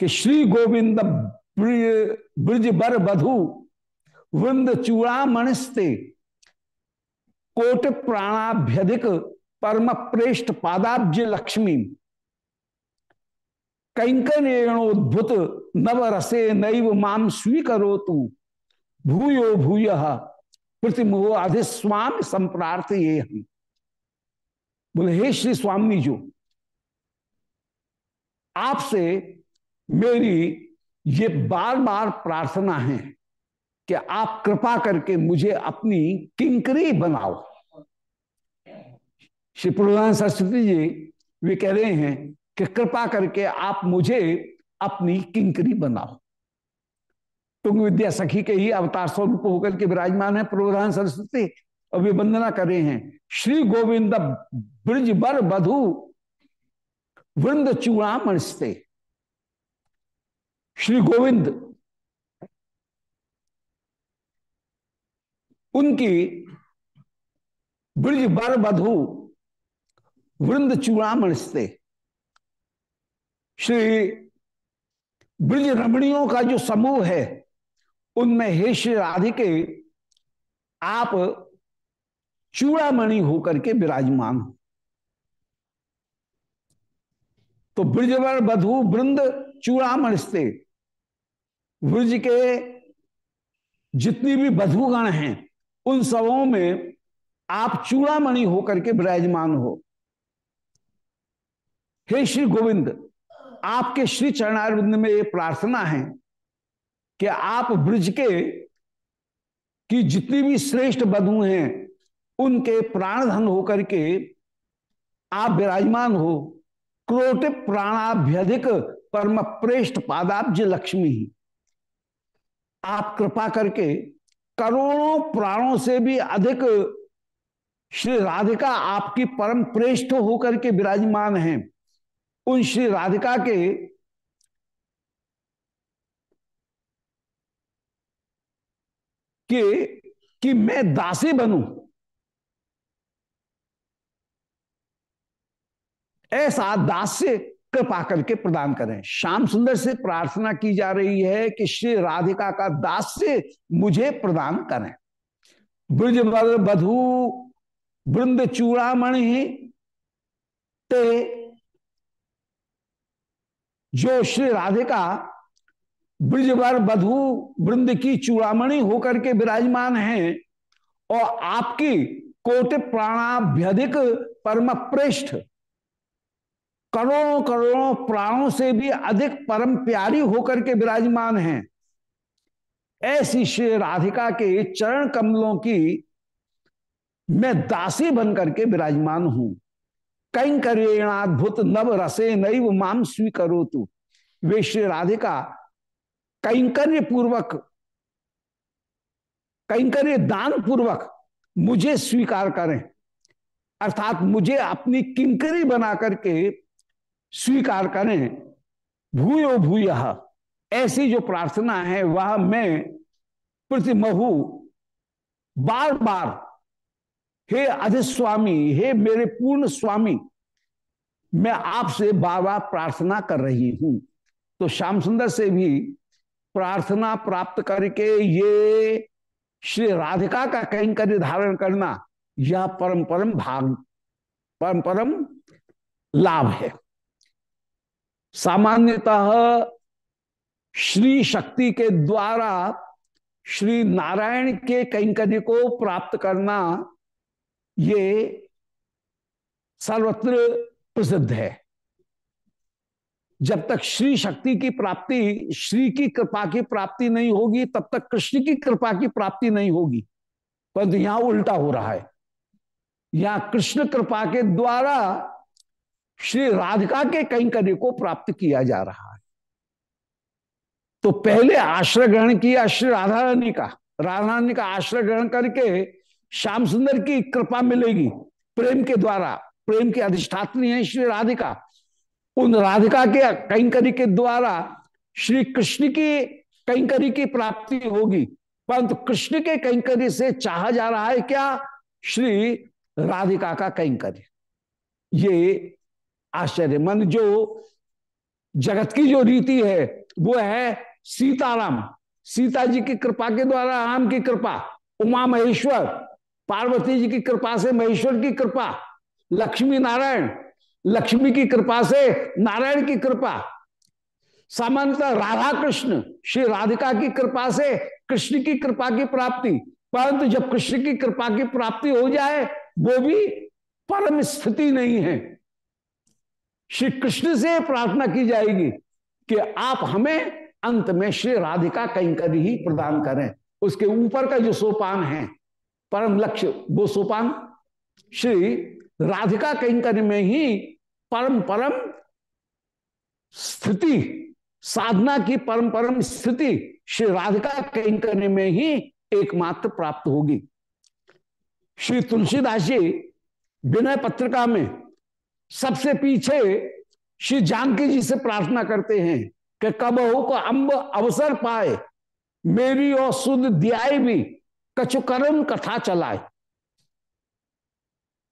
कि श्री गोविंद ब्रज बर बधु, वृंद चूड़ा मणस्ते कोट प्राणाभ्यधिक, परम प्रेष्ठ पादाब्ज लक्ष्मी। कंकनेणोद्भुत नव रसे नैव माम स्वीकरो तू भूयो भूय, प्रतिमोह आधे स्वामी संप्रार्थ ये हम बोले, हे श्री स्वामी जो आपसे मेरी ये बार बार प्रार्थना है कि आप कृपा करके मुझे अपनी किंकरी बनाओ। श्री प्रधान सरस्वती जी, वे कह रहे हैं कि कृपा करके आप मुझे अपनी किंकरी बनाओ। तुंग विद्या सखी के ही अवतार स्वरूप होकर के विराजमान है प्रबोधान सरस्वती, और वे वंदना कर रहे हैं, श्री गोविंद ब्रज बर बधु, वृंद चूड़ा मनस्ते श्री गोविंद, उनकी ब्रज बर बधु वृंद चूड़ा मनस्ते श्री ब्रज रमणियों का जो समूह है, उनमें हे श्री राधिके, आप चूड़ामणि होकर के विराजमान हो। तो ब्रजवर बधु वृंद चूड़ामण से ब्रज के जितनी भी बधुगण हैं, उन सबों में आप चूड़ामणि होकर के विराजमान हो। हे श्री गोविंद, आपके श्री चरणारविंद में ये प्रार्थना है कि आप ब्रज के, कि जितनी भी श्रेष्ठ बधु हैं, उनके प्राणधन होकर के आप विराजमान हो। क्रोट प्राणाभ्यधिक परम प्रेष्ठ पादाब्ज लक्ष्मी। आप कृपा करके करोड़ों प्राणों से भी अधिक श्री राधिका आपकी परम प्रेष्ठ होकर के विराजमान हैं। उन श्री राधिका के कि, कि मैं दासी बनूं। ऐसा दास्य कृपा करके प्रदान करें। श्याम सुंदर से प्रार्थना की जा रही है कि श्री राधिका का दास्य मुझे प्रदान करें। ब्रज बधु, वृंद चूड़ामणि ते जो श्री राधिका ब्रजवर बधु, वृंद की चूड़ामणि होकर के विराजमान हैं और आपकी कोटि प्राणाभ्यधिक परम प्रेष्ठ करोड़ों करोड़ों प्राणों से भी अधिक परम प्यारी होकर के विराजमान हैं। ऐसी श्री राधिका के चरण कमलों की मैं दासी बन करके विराजमान हूँ। कई करेणाद्भुत नव रसे नैव माम स्वीकरो तू वे श्री राधिका कैंकर्य पूर्वक कैंकर्य दान पूर्वक मुझे स्वीकार करें। अर्थात मुझे अपनी किंकरी बना करके स्वीकार करें। भूयो भूय। ऐसी जो प्रार्थना है, वह मैं प्रतिमहु। बार बार हे अधिस्वामी, हे मेरे पूर्ण स्वामी, मैं आपसे बार बार प्रार्थना कर रही हूँ। तो श्याम सुंदर से भी प्रार्थना प्राप्त करके ये श्री राधिका का कैंकर्य धारण करना, यह परम परम भाग परम परम लाभ है। सामान्यतः श्री शक्ति के द्वारा श्री नारायण के कैंकर्य को प्राप्त करना ये सर्वत्र प्रसिद्ध है। जब तक श्री शक्ति की प्राप्ति, श्री की कृपा की प्राप्ति नहीं होगी, तब तक कृष्ण की कृपा की प्राप्ति नहीं होगी। परंतु यहाँ उल्टा हो रहा है। यहाँ कृष्ण कृपा के द्वारा श्री राधिका के कैंकर्य को प्राप्त किया जा रहा है। तो पहले आश्रय ग्रहण किया श्री राधा रानी का। राधा रानी का आश्रय ग्रहण करके श्याम सुंदर की कृपा मिलेगी। प्रेम के द्वारा, प्रेम की अधिष्ठात्री है श्री राधिका। उन राधिका के कैंकरी के द्वारा श्री कृष्ण की कैंकरी की प्राप्ति होगी। परंतु कृष्ण के कैंकरी से चाहा जा रहा है क्या? श्री राधिका का कैंकर्य ये आश्चर्य मन जो जगत की जो रीति है, वो है सीताराम। सीता जी की कृपा के द्वारा, राम की कृपा, उमा महेश्वर, पार्वती जी की कृपा से महेश्वर की कृपा, लक्ष्मी नारायण, लक्ष्मी की कृपा से नारायण की कृपा, सामान्यतः राधा कृष्ण, श्री राधिका की कृपा से कृष्ण की कृपा की प्राप्ति, परंतु जब कृष्ण की कृपा की प्राप्ति हो जाए, वो भी परम स्थिति नहीं है। श्री कृष्ण से प्रार्थना की जाएगी कि आप हमें अंत में श्री राधिका कैंकर ही प्रदान करें। उसके ऊपर का जो सोपान है, परम लक्ष्य, वो सोपान श्री राधिका कैंकर में ही परम परम स्थिति, साधना की परम परम स्थिति श्री राधिका कैंकर में ही एकमात्र प्राप्त होगी। श्री तुलसीदास जी, विनय पत्रिका में सबसे पीछे श्री जानकी जी से प्रार्थना करते हैं कि कब हो को अम्ब अवसर पाए, मेरी और सुध दियाए भी कचुकर्म कथा चलाए।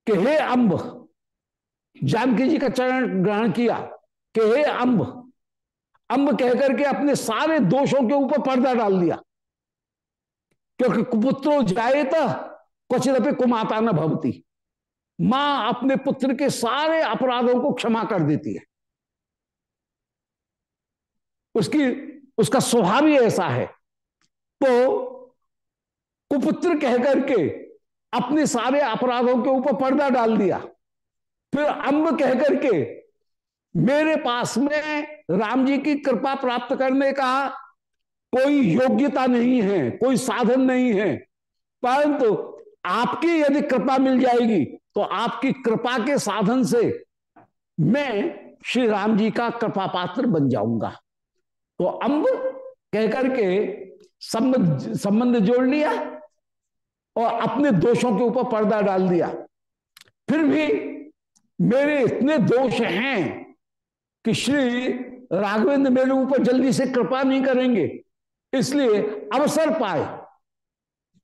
कि हे अम्ब जानकी जी का चरण ग्रहण किया, कि हे अम्ब अम्ब कहकर के अपने सारे दोषों के ऊपर पर्दा डाल दिया। क्योंकि कुपुत्रो जाए तो कुछ क्वचित कुमाता न भवती। माँ अपने पुत्र के सारे अपराधों को क्षमा कर देती है। उसकी, उसका स्वभाव ही ऐसा है। तो कुपुत्र कह करके अपने सारे अपराधों के ऊपर पर्दा डाल दिया। फिर अम्ब कह करके, मेरे पास में राम जी की कृपा प्राप्त करने का कोई योग्यता नहीं है, कोई साधन नहीं है, परंतु आपकी यदि कृपा मिल जाएगी तो आपकी कृपा के साधन से मैं श्री राम जी का कृपा पात्र बन जाऊँगा। तो अम्ब कहकर के संबंध संबंध जोड़ लिया और अपने दोषों के ऊपर पर्दा डाल दिया। फिर भी मेरे इतने दोष हैं कि श्री राघवेंद्र मेरे ऊपर जल्दी से कृपा नहीं करेंगे, इसलिए अवसर पाए।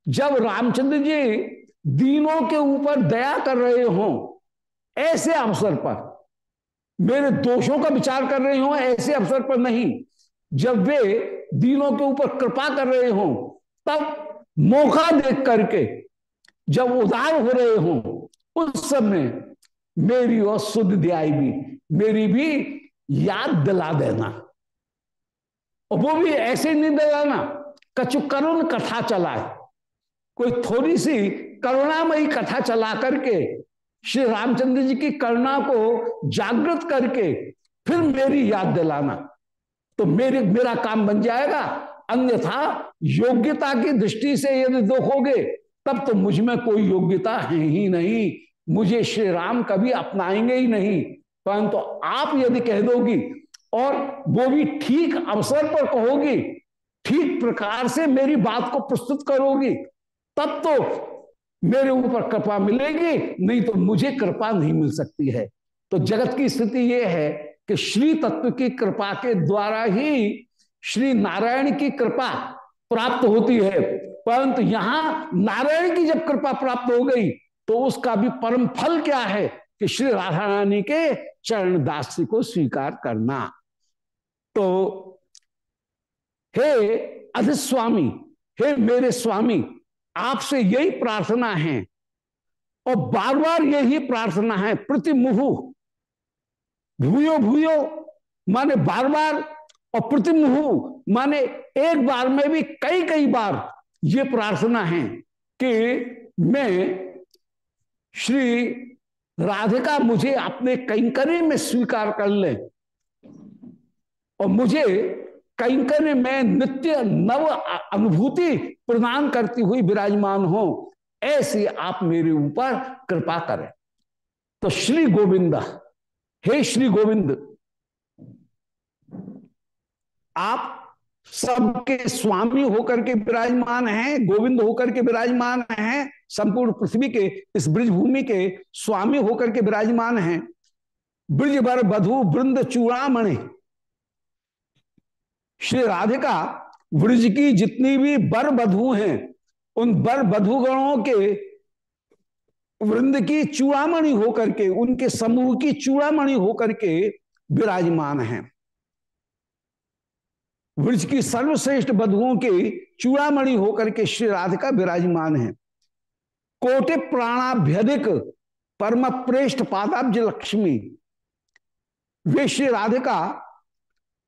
जब रामचंद्र जी दीनों के ऊपर दया कर रहे हो, ऐसे अवसर पर। मेरे दोषों का विचार कर रहे हो, ऐसे अवसर पर नहीं। जब वे दीनों के ऊपर कृपा कर रहे हो, तब मौका देख करके जब उदार हो रहे हो, उस समय मेरी और शुद्ध दियाई भी, मेरी भी याद दिला देना। और वो भी ऐसे नहीं दिलाना कछु करुण कथा चलाए। कोई थोड़ी सी करुणामयी कथा चला करके, श्री रामचंद्र जी की करुणा को जागृत करके फिर मेरी याद दिलाना। तो मेरे, मेरा काम बन जाएगा। अन्यथा योग्यता की दृष्टि से यदि देखोगे, तब तो मुझमें कोई योग्यता है ही नहीं। मुझे श्री राम कभी अपनाएँगे ही नहीं। परंतु तो आप यदि कह दोगी, और वो भी ठीक अवसर पर कहोगी, ठीक प्रकार से मेरी बात को प्रस्तुत करोगी, तब तो मेरे ऊपर कृपा मिलेगी, नहीं तो मुझे कृपा नहीं मिल सकती है। तो जगत की स्थिति यह है कि श्री तत्व की कृपा के द्वारा ही श्री नारायण की कृपा प्राप्त होती है। परंतु यहाँ नारायण की जब कृपा प्राप्त हो गई तो उसका भी परम फल क्या है कि श्री राधा रानी के चरण दास को स्वीकार करना। तो हे अधिस्वामी, हे मेरे स्वामी आपसे यही प्रार्थना है। और बार बार यही प्रार्थना है, प्रतिमुहु। भूयो भूयो, माने बार बार और प्रतिमुहु, माने एक बार में भी कई कई बार ये प्रार्थना है कि मैं श्री राधिका मुझे अपने कैंकरे में स्वीकार कर ले। और मुझे कैंकर्य में नित्य नव अनुभूति प्रदान करती हुई विराजमान हो, ऐसी आप मेरे ऊपर कृपा करें। तो श्री गोविंद, हे श्री गोविंद, आप सबके स्वामी होकर के विराजमान हैं, गोविंद होकर के विराजमान हैं, संपूर्ण पृथ्वी के, इस ब्रिज भूमि के स्वामी होकर के विराजमान हैं। ब्रिज बर बधु वृंद चूड़ामणि श्री राधिका, ब्रज की जितनी भी बर बधु हैं, उन बर बधुगणों के वृंद की चूड़ामणि होकर के, उनके समूह की चूड़ामणि होकर के विराजमान हैं। वृक्ष की सर्वश्रेष्ठ बधुओं के चूड़ामणि होकर के श्री राधिका विराजमान है। कोटि प्राणाभ्यधिक परम प्रेष्ठ पादाब्ज लक्ष्मी, वे श्री राधिका,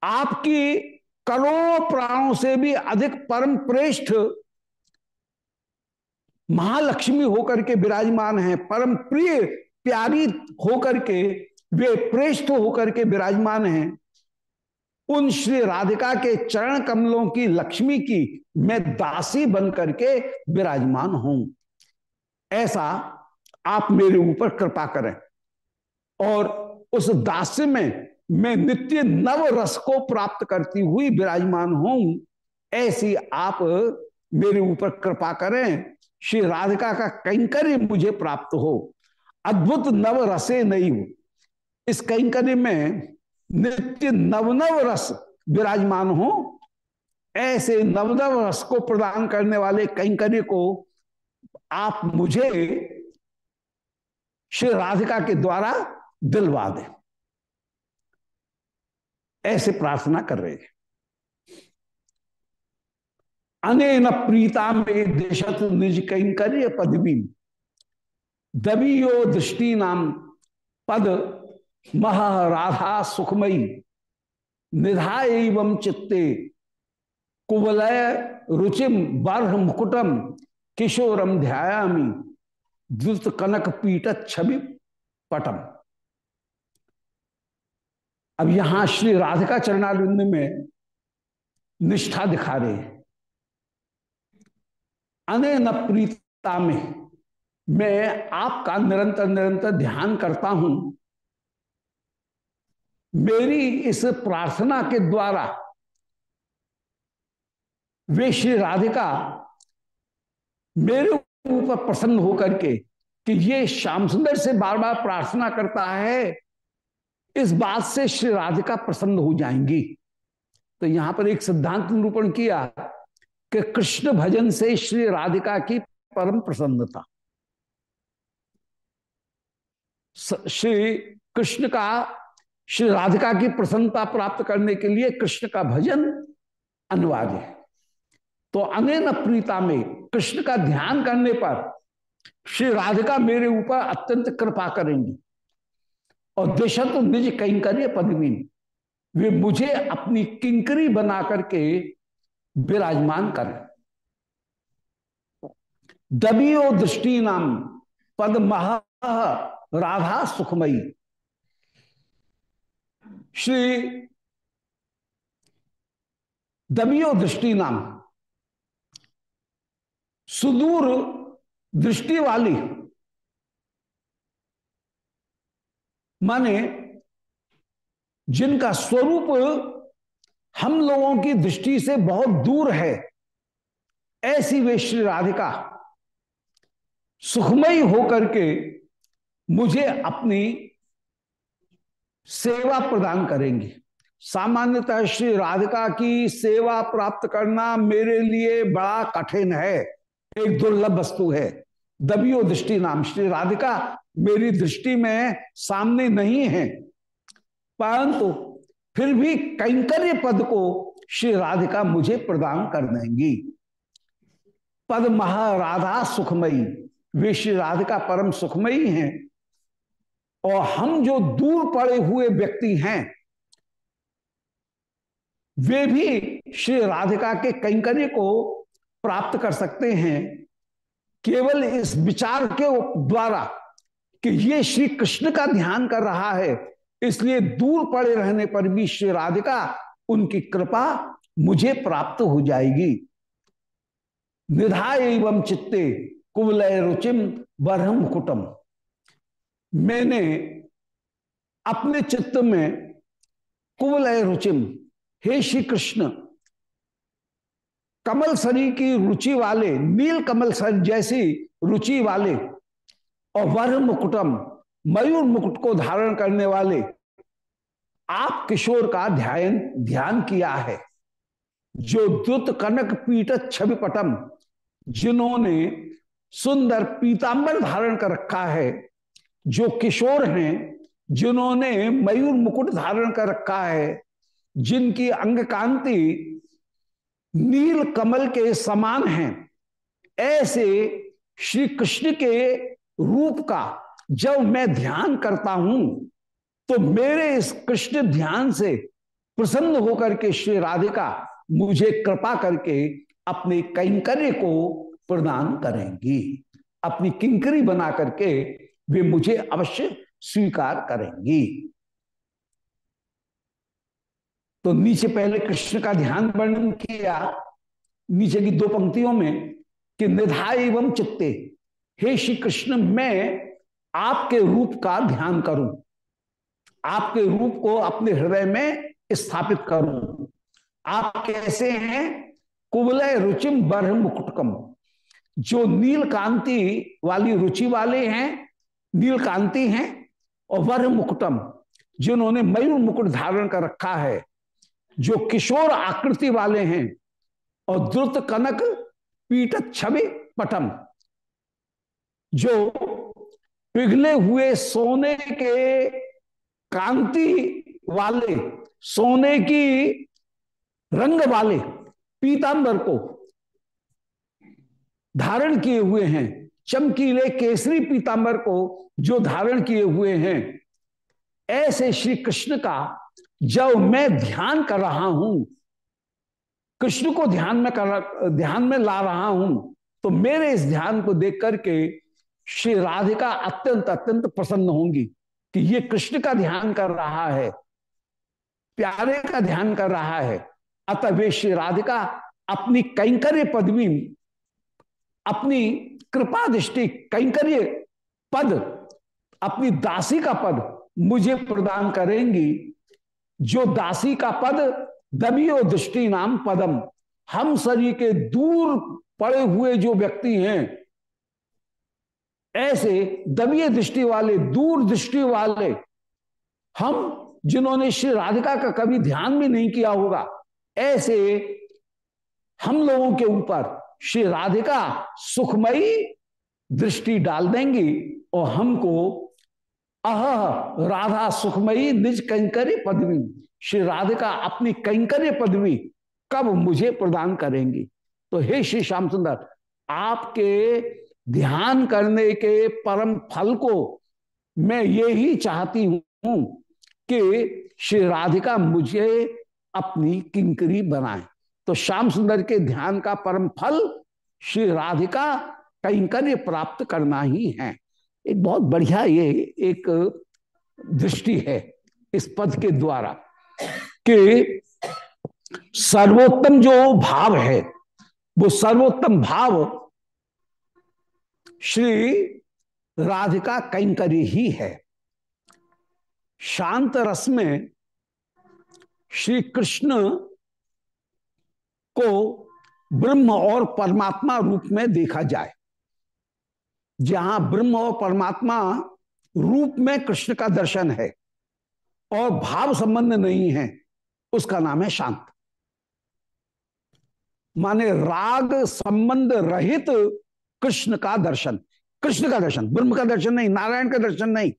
आपकी करोड़ों प्राणों से भी अधिक परम प्रेष्ठ महालक्ष्मी होकर के विराजमान है परम प्रिय प्यारी होकर के वे प्रेष्ठ होकर के विराजमान हैं। उन श्री राधिका के चरण कमलों की लक्ष्मी की मैं दासी बन करके विराजमान हूँ। ऐसा आप मेरे ऊपर कृपा करें। और उस दास्य में मैं नित्य नव रस को प्राप्त करती हुई विराजमान हूँ, ऐसी आप मेरे ऊपर कृपा करें। श्री राधिका का कैंकर्य मुझे प्राप्त हो। अद्भुत नव रसे नहीं हो। इस कैंकर्य में नित्य नवनव रस विराजमान हो। ऐसे नवनव रस को प्रदान करने वाले कैंकर्य को आप मुझे श्री राधिका के द्वारा दिलवा दें। ऐसे प्रार्थना कर रहे हैं। अनेन प्रीता में दिशत निज कैंकर्य पदवी। दबीयो दृष्टि नाम पद महाराधा सुखमयी। निधा एवं चित्ते। कुवलय रुचिम बर्ह मुकुटम किशोरम ध्यायामी। द्रुत कनक पीट छवि पटम। अब यहाँ श्री राधिका चरणारिंद में निष्ठा दिखा रहे अने न प्रीता में मैं आपका निरंतर निरंतर ध्यान करता हूँ। मेरी इस प्रार्थना के द्वारा वे श्री राधिका मेरे ऊपर प्रसन्न होकर के कि ये श्याम सुंदर से बार बार प्रार्थना करता है इस बात से श्री राधिका प्रसन्न हो जाएँगी। तो यहाँ पर एक सिद्धांत निरूपण किया कि कृष्ण भजन से श्री राधिका की परम प्रसन्नता। श्री कृष्ण का, श्री राधिका की प्रसन्नता प्राप्त करने के लिए कृष्ण का भजन अनिवार्य है। तो अनेन प्रीता में कृष्ण का ध्यान करने पर श्री राधिका मेरे ऊपर अत्यंत कृपा करेंगी। और देशत तो निज कैंकर्य पदवीन वे मुझे अपनी किंकरी बना करके विराजमान करें। दबियो दृष्टि नाम पद महा राधा सुखमयी। श्री दबियो दृष्टि नाम सुदूर दृष्टि वाली माने जिनका स्वरूप हम लोगों की दृष्टि से बहुत दूर है, ऐसी वे श्री राधिका, सुखमयी होकर के मुझे अपनी सेवा प्रदान करेंगी। सामान्यतः श्री राधिका की सेवा प्राप्त करना मेरे लिए बड़ा कठिन है, एक दुर्लभ वस्तु है। दबियो दृष्टि नाम श्री राधिका मेरी दृष्टि में सामने नहीं है। परंतु फिर भी कैंकर्य पद को श्री राधिका मुझे प्रदान कर देंगी। पद महाराधा सुखमयी, वे श्री राधिका परम सुखमयी हैं और हम जो दूर पड़े हुए व्यक्ति हैं, वे भी श्री राधिका के कैंकर्य को प्राप्त कर सकते हैं। केवल इस विचार के द्वारा कि ये श्री कृष्ण का ध्यान कर रहा है, इसलिए दूर पड़े रहने पर भी श्री राधिका, उनकी कृपा मुझे प्राप्त हो जाएगी। निधा एवं चित्ते कुवलय रुचिम बरहम कुटम मैंने अपने चित्त में कुवलय रुचिम हे श्री कृष्ण कमल सरी की रुचि वाले, नील कमल सर जैसी रुचि वाले और वर मुकुटम, मयूर मुकुट को धारण करने वाले आप किशोर का ध्यान ध्यान किया है। जो द्रुत कनक पीट छवि पटम जिन्होंने सुंदर पीतांबर धारण कर रखा है, जो किशोर हैं, जिन्होंने मयूर मुकुट धारण कर रखा है, जिनकी अंग कांति नील कमल के समान है, ऐसे श्री कृष्ण के रूप का जब मैं ध्यान करता हूँ तो मेरे इस कृष्ण ध्यान से प्रसन्न होकर के श्री राधिका मुझे कृपा करके अपने कैंकर्य को प्रदान करेंगी। अपनी किंकरी बना करके वे मुझे अवश्य स्वीकार करेंगी। तो नीचे पहले कृष्ण का ध्यान वर्णन किया, नीचे की दो पंक्तियों में कि निधा एवं चित्ते। हे श्री कृष्ण मैं आपके रूप का ध्यान करूँ। आपके रूप को अपने हृदय में स्थापित करूँ। आप कैसे हैं? कुबलय रुचिम बरह मुकुटकम जो नील कांति वाली रुचि वाले हैं नील कांति हैं, और वर मुकुटम, जिन्होंने मयूर मुकुट धारण कर रखा है, जो किशोर आकृति वाले हैं, और द्रुत कनक पीट छवि पटम। जो पिघले हुए सोने के कांति वाले, सोने की रंग वाले पीतांबर को धारण किए हुए हैं, चमकीले केसरी पीतांबर को जो धारण किए हुए हैं, ऐसे श्री कृष्ण का जब मैं ध्यान कर रहा हूँ, कृष्ण को ध्यान में कर, ध्यान में ला रहा हूँ तो मेरे इस ध्यान को देख करके श्री राधिका अत्यंत अत्यंत प्रसन्न होंगी कि ये कृष्ण का ध्यान कर रहा है, प्यारे का ध्यान कर रहा है। अतः वे श्री राधिका अपनी कैंकर्य पदवी, अपनी कृपा दृष्टि कैंकर्य पद, अपनी दासी का पद मुझे प्रदान करेंगी। जो दासी का पद दबियो दृष्टि नाम पदम। हम शरीर के दूर पड़े हुए जो व्यक्ति हैं ऐसे दबिये दृष्टि वाले, दूर दृष्टि वाले, हम जिन्होंने श्री राधिका का कभी ध्यान भी नहीं किया होगा, ऐसे हम लोगों के ऊपर श्री राधिका सुखमयी दृष्टि डाल देंगी और हमको अह राधा सुखमयी निज कंकर्य पदवी, श्री राधिका अपनी कंकर्य पदवी कब मुझे प्रदान करेंगी? तो हे श्री श्याम सुंदर आपके ध्यान करने के परम फल को मैं ये ही चाहती हूँ कि श्री राधिका मुझे अपनी किंकरी बनाए। तो श्याम सुंदर के ध्यान का परम फल श्री राधिका कैंकर्य प्राप्त करना ही है। एक बहुत बढ़िया ये एक दृष्टि है इस पद के द्वारा कि सर्वोत्तम जो भाव है, वो सर्वोत्तम भाव श्री राधिका कैंकरी ही है। शांत रस में श्री कृष्ण को ब्रह्म और परमात्मा रूप में देखा जाए। जहाँ ब्रह्म और परमात्मा रूप में कृष्ण का दर्शन है और भाव संबंध नहीं है, उसका नाम है शांत। माने राग संबंध रहित कृष्ण का दर्शन। कृष्ण का दर्शन, ब्रह्म का दर्शन नहीं, नारायण का दर्शन नहीं।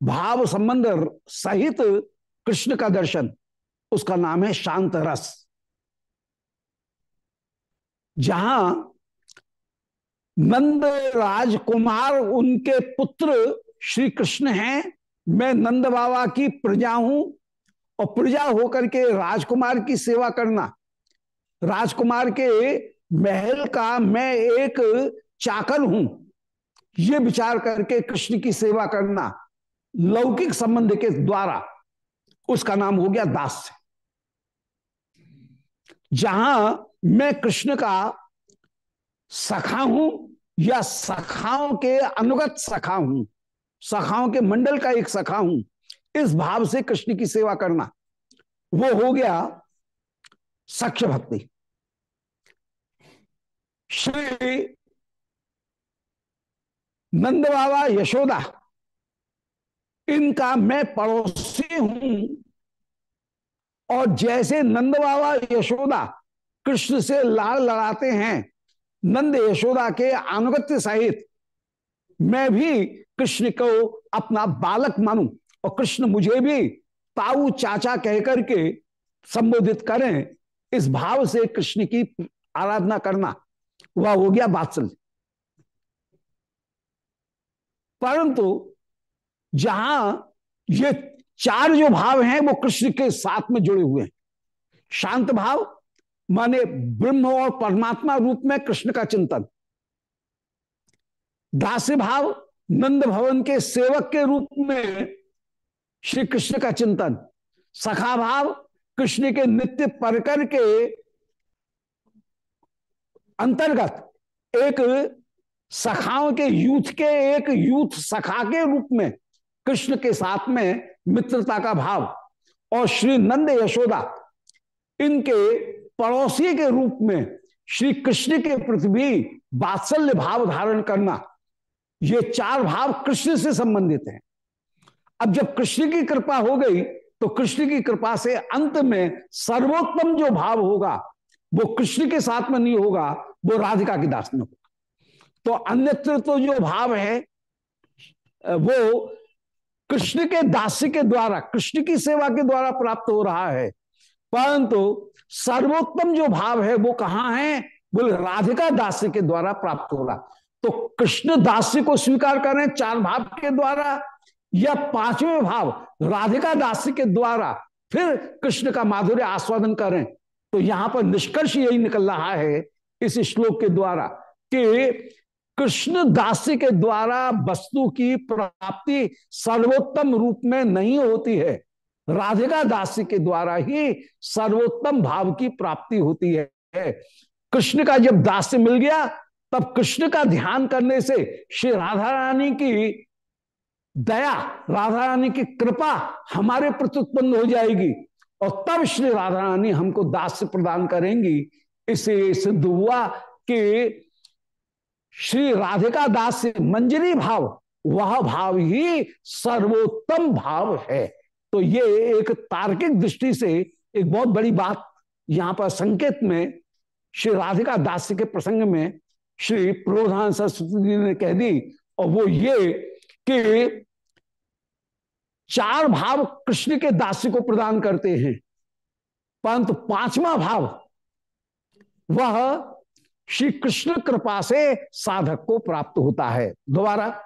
भाव संबंध सहित कृष्ण का दर्शन, उसका नाम है शांत रस। जहाँ नंद राजकुमार उनके पुत्र श्री कृष्ण हैं, मैं नंद बाबा की प्रजा हूँ, और प्रजा होकर के राजकुमार की सेवा करना। राजकुमार के महल का मैं एक चाकर हूँ। ये विचार करके कृष्ण की सेवा करना लौकिक संबंध के द्वारा उसका नाम हो गया दास जहाँ मैं कृष्ण का सखा हूँ या सखाओं के अनुगत सखा हूँ, सखाओं के मंडल का एक सखा हूँ, इस भाव से कृष्ण की सेवा करना, वो हो गया सख्य भक्ति। श्री नंद बाबा यशोदा, इनका मैं पड़ोसी हूँ। और जैसे नंद बाबा यशोदा कृष्ण से लाड़ लड़ाते हैं, नंद यशोदा के अनुगत्य सहित मैं भी कृष्ण को अपना बालक मानूं और कृष्ण मुझे भी ताऊ चाचा कहकर के संबोधित करें, इस भाव से कृष्ण की आराधना करना। वह हो गया बात्सल्य परंतु जहाँ ये चार जो भाव हैं, वो कृष्ण के साथ में जुड़े हुए हैं। शांत भाव, माने ब्रह्म और परमात्मा रूप में कृष्ण का चिंतन। दास भाव, नंद भवन के सेवक के रूप में श्री कृष्ण का चिंतन। सखा भाव, कृष्ण के नित्य परकर के अंतर्गत एक सखाओं के यूथ के, एक यूथ सखा के रूप में, कृष्ण के साथ में मित्रता का भाव और श्री नंद यशोदा इनके पड़ोसी के रूप में श्री कृष्ण के प्रति भी बात्सल्य भाव धारण करना, ये चार भाव कृष्ण से संबंधित हैं। अब जब कृष्ण की कृपा हो गई तो कृष्ण की कृपा से अंत में सर्वोत्तम जो भाव होगा वो कृष्ण के साथ में नहीं होगा, वो राधिका के दास में होगा। तो अन्यत्र तो जो भाव है, वो कृष्ण के दास्य के द्वारा, कृष्ण की सेवा के द्वारा प्राप्त हो रहा है। परंतु सर्वोत्तम जो भाव है, वो कहाँ है? बोले, राधिका दास्य के द्वारा प्राप्त हो रहा। तो कृष्ण दास्य को स्वीकार करें चार भाव के द्वारा, या पाँचवें भाव राधिका दास्य के द्वारा, फिर कृष्ण का माधुर्य आस्वादन करें तो यहाँ पर निष्कर्ष यही निकल रहा है इस श्लोक के द्वारा कि कृष्ण दास्य के द्वारा वस्तु की प्राप्ति सर्वोत्तम रूप में नहीं होती है। राधिका दास्य के द्वारा ही सर्वोत्तम भाव की प्राप्ति होती है। कृष्ण का जब दास्य मिल गया, तब कृष्ण का ध्यान करने से श्री राधा रानी की दया, राधा रानी की कृपा हमारे प्रति उत्पन्न हो जाएगी। और तब श्री राधा रानी हमको दास प्रदान करेंगी। इसे सिद्ध हुआ कि श्री राधिका दास मंजरी भाव, वह भाव ही सर्वोत्तम भाव है। तो ये एक तार्किक दृष्टि से एक बहुत बड़ी बात यहाँ पर संकेत में श्री राधिका दास के प्रसंग में श्री प्रोधान सरस्वती जी ने कह दी, और वो ये कि चार भाव कृष्ण के दास्य को प्रदान करते हैं। परंतु पांचवा भाव, वह श्री कृष्ण कृपा से साधक को प्राप्त होता है। दोबारा,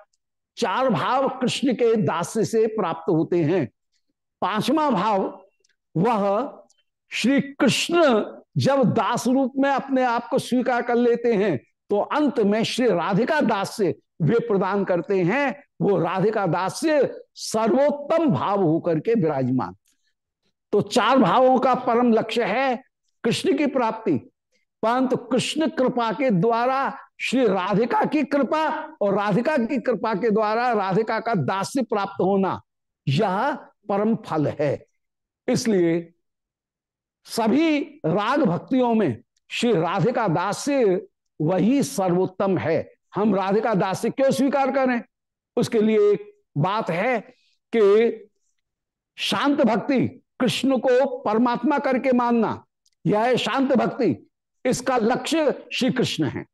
चार भाव कृष्ण के दास्य से प्राप्त होते हैं। पांचवा भाव, वह श्री कृष्ण जब दास रूप में अपने आप को स्वीकार कर लेते हैं तो अंत में श्री राधिका दास से वे प्रदान करते हैं वो राधिका दास से सर्वोत्तम भाव होकर के विराजमान। तो चार भावों का परम लक्ष्य है कृष्ण की प्राप्ति। परंतु कृष्ण कृपा के द्वारा श्री राधिका की कृपा और राधिका की कृपा के द्वारा राधिका का दास्य प्राप्त होना, यह परम फल है। इसलिए सभी राग भक्तियों में श्री राधिका दास वही सर्वोत्तम है। हम राधिका दास क्यों स्वीकार करें? उसके लिए एक बात है कि शांत भक्ति कृष्ण को परमात्मा करके मानना, यह है शांत भक्ति। इसका लक्ष्य श्री कृष्ण है।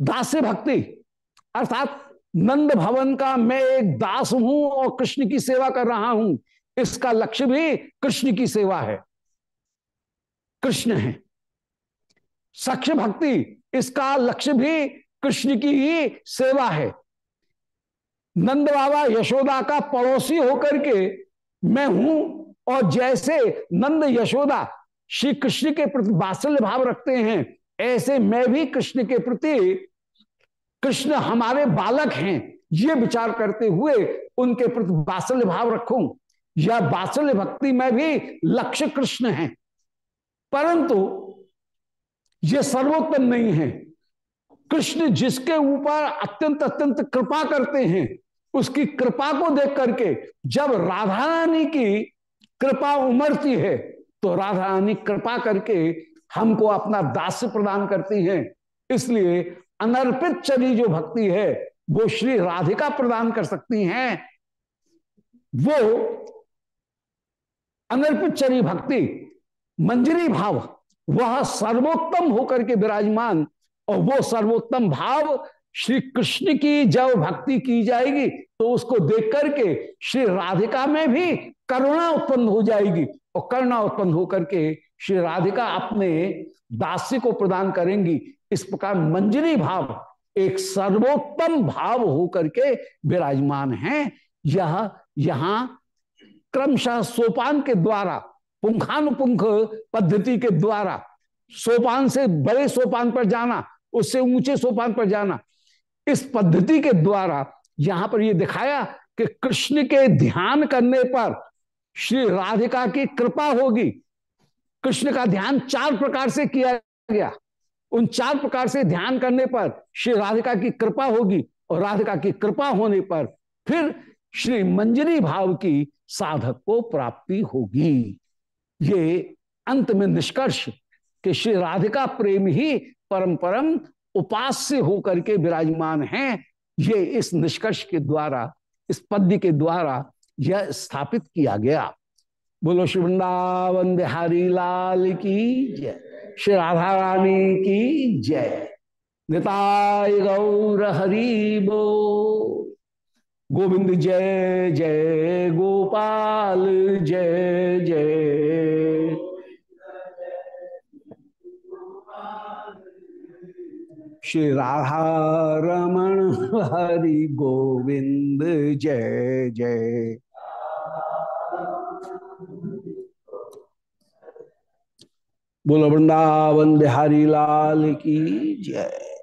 दास्य भक्ति, अर्थात नंद भवन का मैं एक दास हूँ और कृष्ण की सेवा कर रहा हूँ, इसका लक्ष्य भी कृष्ण की सेवा है। कृष्ण है। सक्ष भक्ति, इसका लक्ष्य भी कृष्ण की ही सेवा है। नंद बाबा यशोदा का पड़ोसी होकर के मैं हूँ, और जैसे नंद यशोदा श्री कृष्ण के प्रति बात्सल्य भाव रखते हैं, ऐसे मैं भी कृष्ण के प्रति, कृष्ण हमारे बालक हैं, ये विचार करते हुए उनके प्रति बात्सल्य भाव रखूँ। या बात्सल्य भक्ति में भी लक्ष्य कृष्ण है। परंतु ये सर्वोत्तम नहीं है। कृष्ण जिसके ऊपर अत्यंत अत्यंत कृपा करते हैं उसकी कृपा को देख करके जब राधा रानी की कृपा उमरती है तो राधा रानी कृपा करके हमको अपना दास प्रदान करती हैं। इसलिए अनर्पित चली जो भक्ति है, वो श्री राधिका प्रदान कर सकती हैं। वो अनर्पित चरी भक्ति, मंजरी भाव, वह सर्वोत्तम होकर के विराजमान, और वो सर्वोत्तम भाव श्री कृष्ण की जब भक्ति की जाएगी तो उसको देख करके श्री राधिका में भी करुणा उत्पन्न हो जाएगी। और करुणा उत्पन्न होकर के श्री राधिका अपने दास्य को प्रदान करेंगी। इस प्रकार मंजरी भाव, एक सर्वोत्तम भाव होकर के विराजमान है। यह यहाँ क्रमशः सोपान के द्वारा, पुंखानुपुंख पद्धति के द्वारा, सोपान से बड़े सोपान पर जाना, उससे ऊँचे सोपान पर जाना इस पद्धति के द्वारा यहाँ पर यह दिखाया कि कृष्ण के ध्यान करने पर श्री राधिका की कृपा होगी। कृष्ण का ध्यान चार प्रकार से किया गया। उन चार प्रकार से ध्यान करने पर श्री राधिका की कृपा होगी और राधिका की कृपा होने पर फिर श्री मंजरी भाव की साधक को प्राप्ति होगी। ये अंत में निष्कर्ष कि श्री राधिका प्रेम ही परम परम उपास्य होकर के विराजमान हैं, ये इस निष्कर्ष के द्वारा, इस पद्य के द्वारा यह स्थापित किया गया। बोलो श्री वृंदावन बिहारी लाल की जय, श्री राधा रानी की जय, निताय गौर हरि बो गोविंद जय जय गोपाल, जय जय श्री राधा रमण हरि गोविंद जय जय। बोलो वृंदावन बिहारी लाल की जय।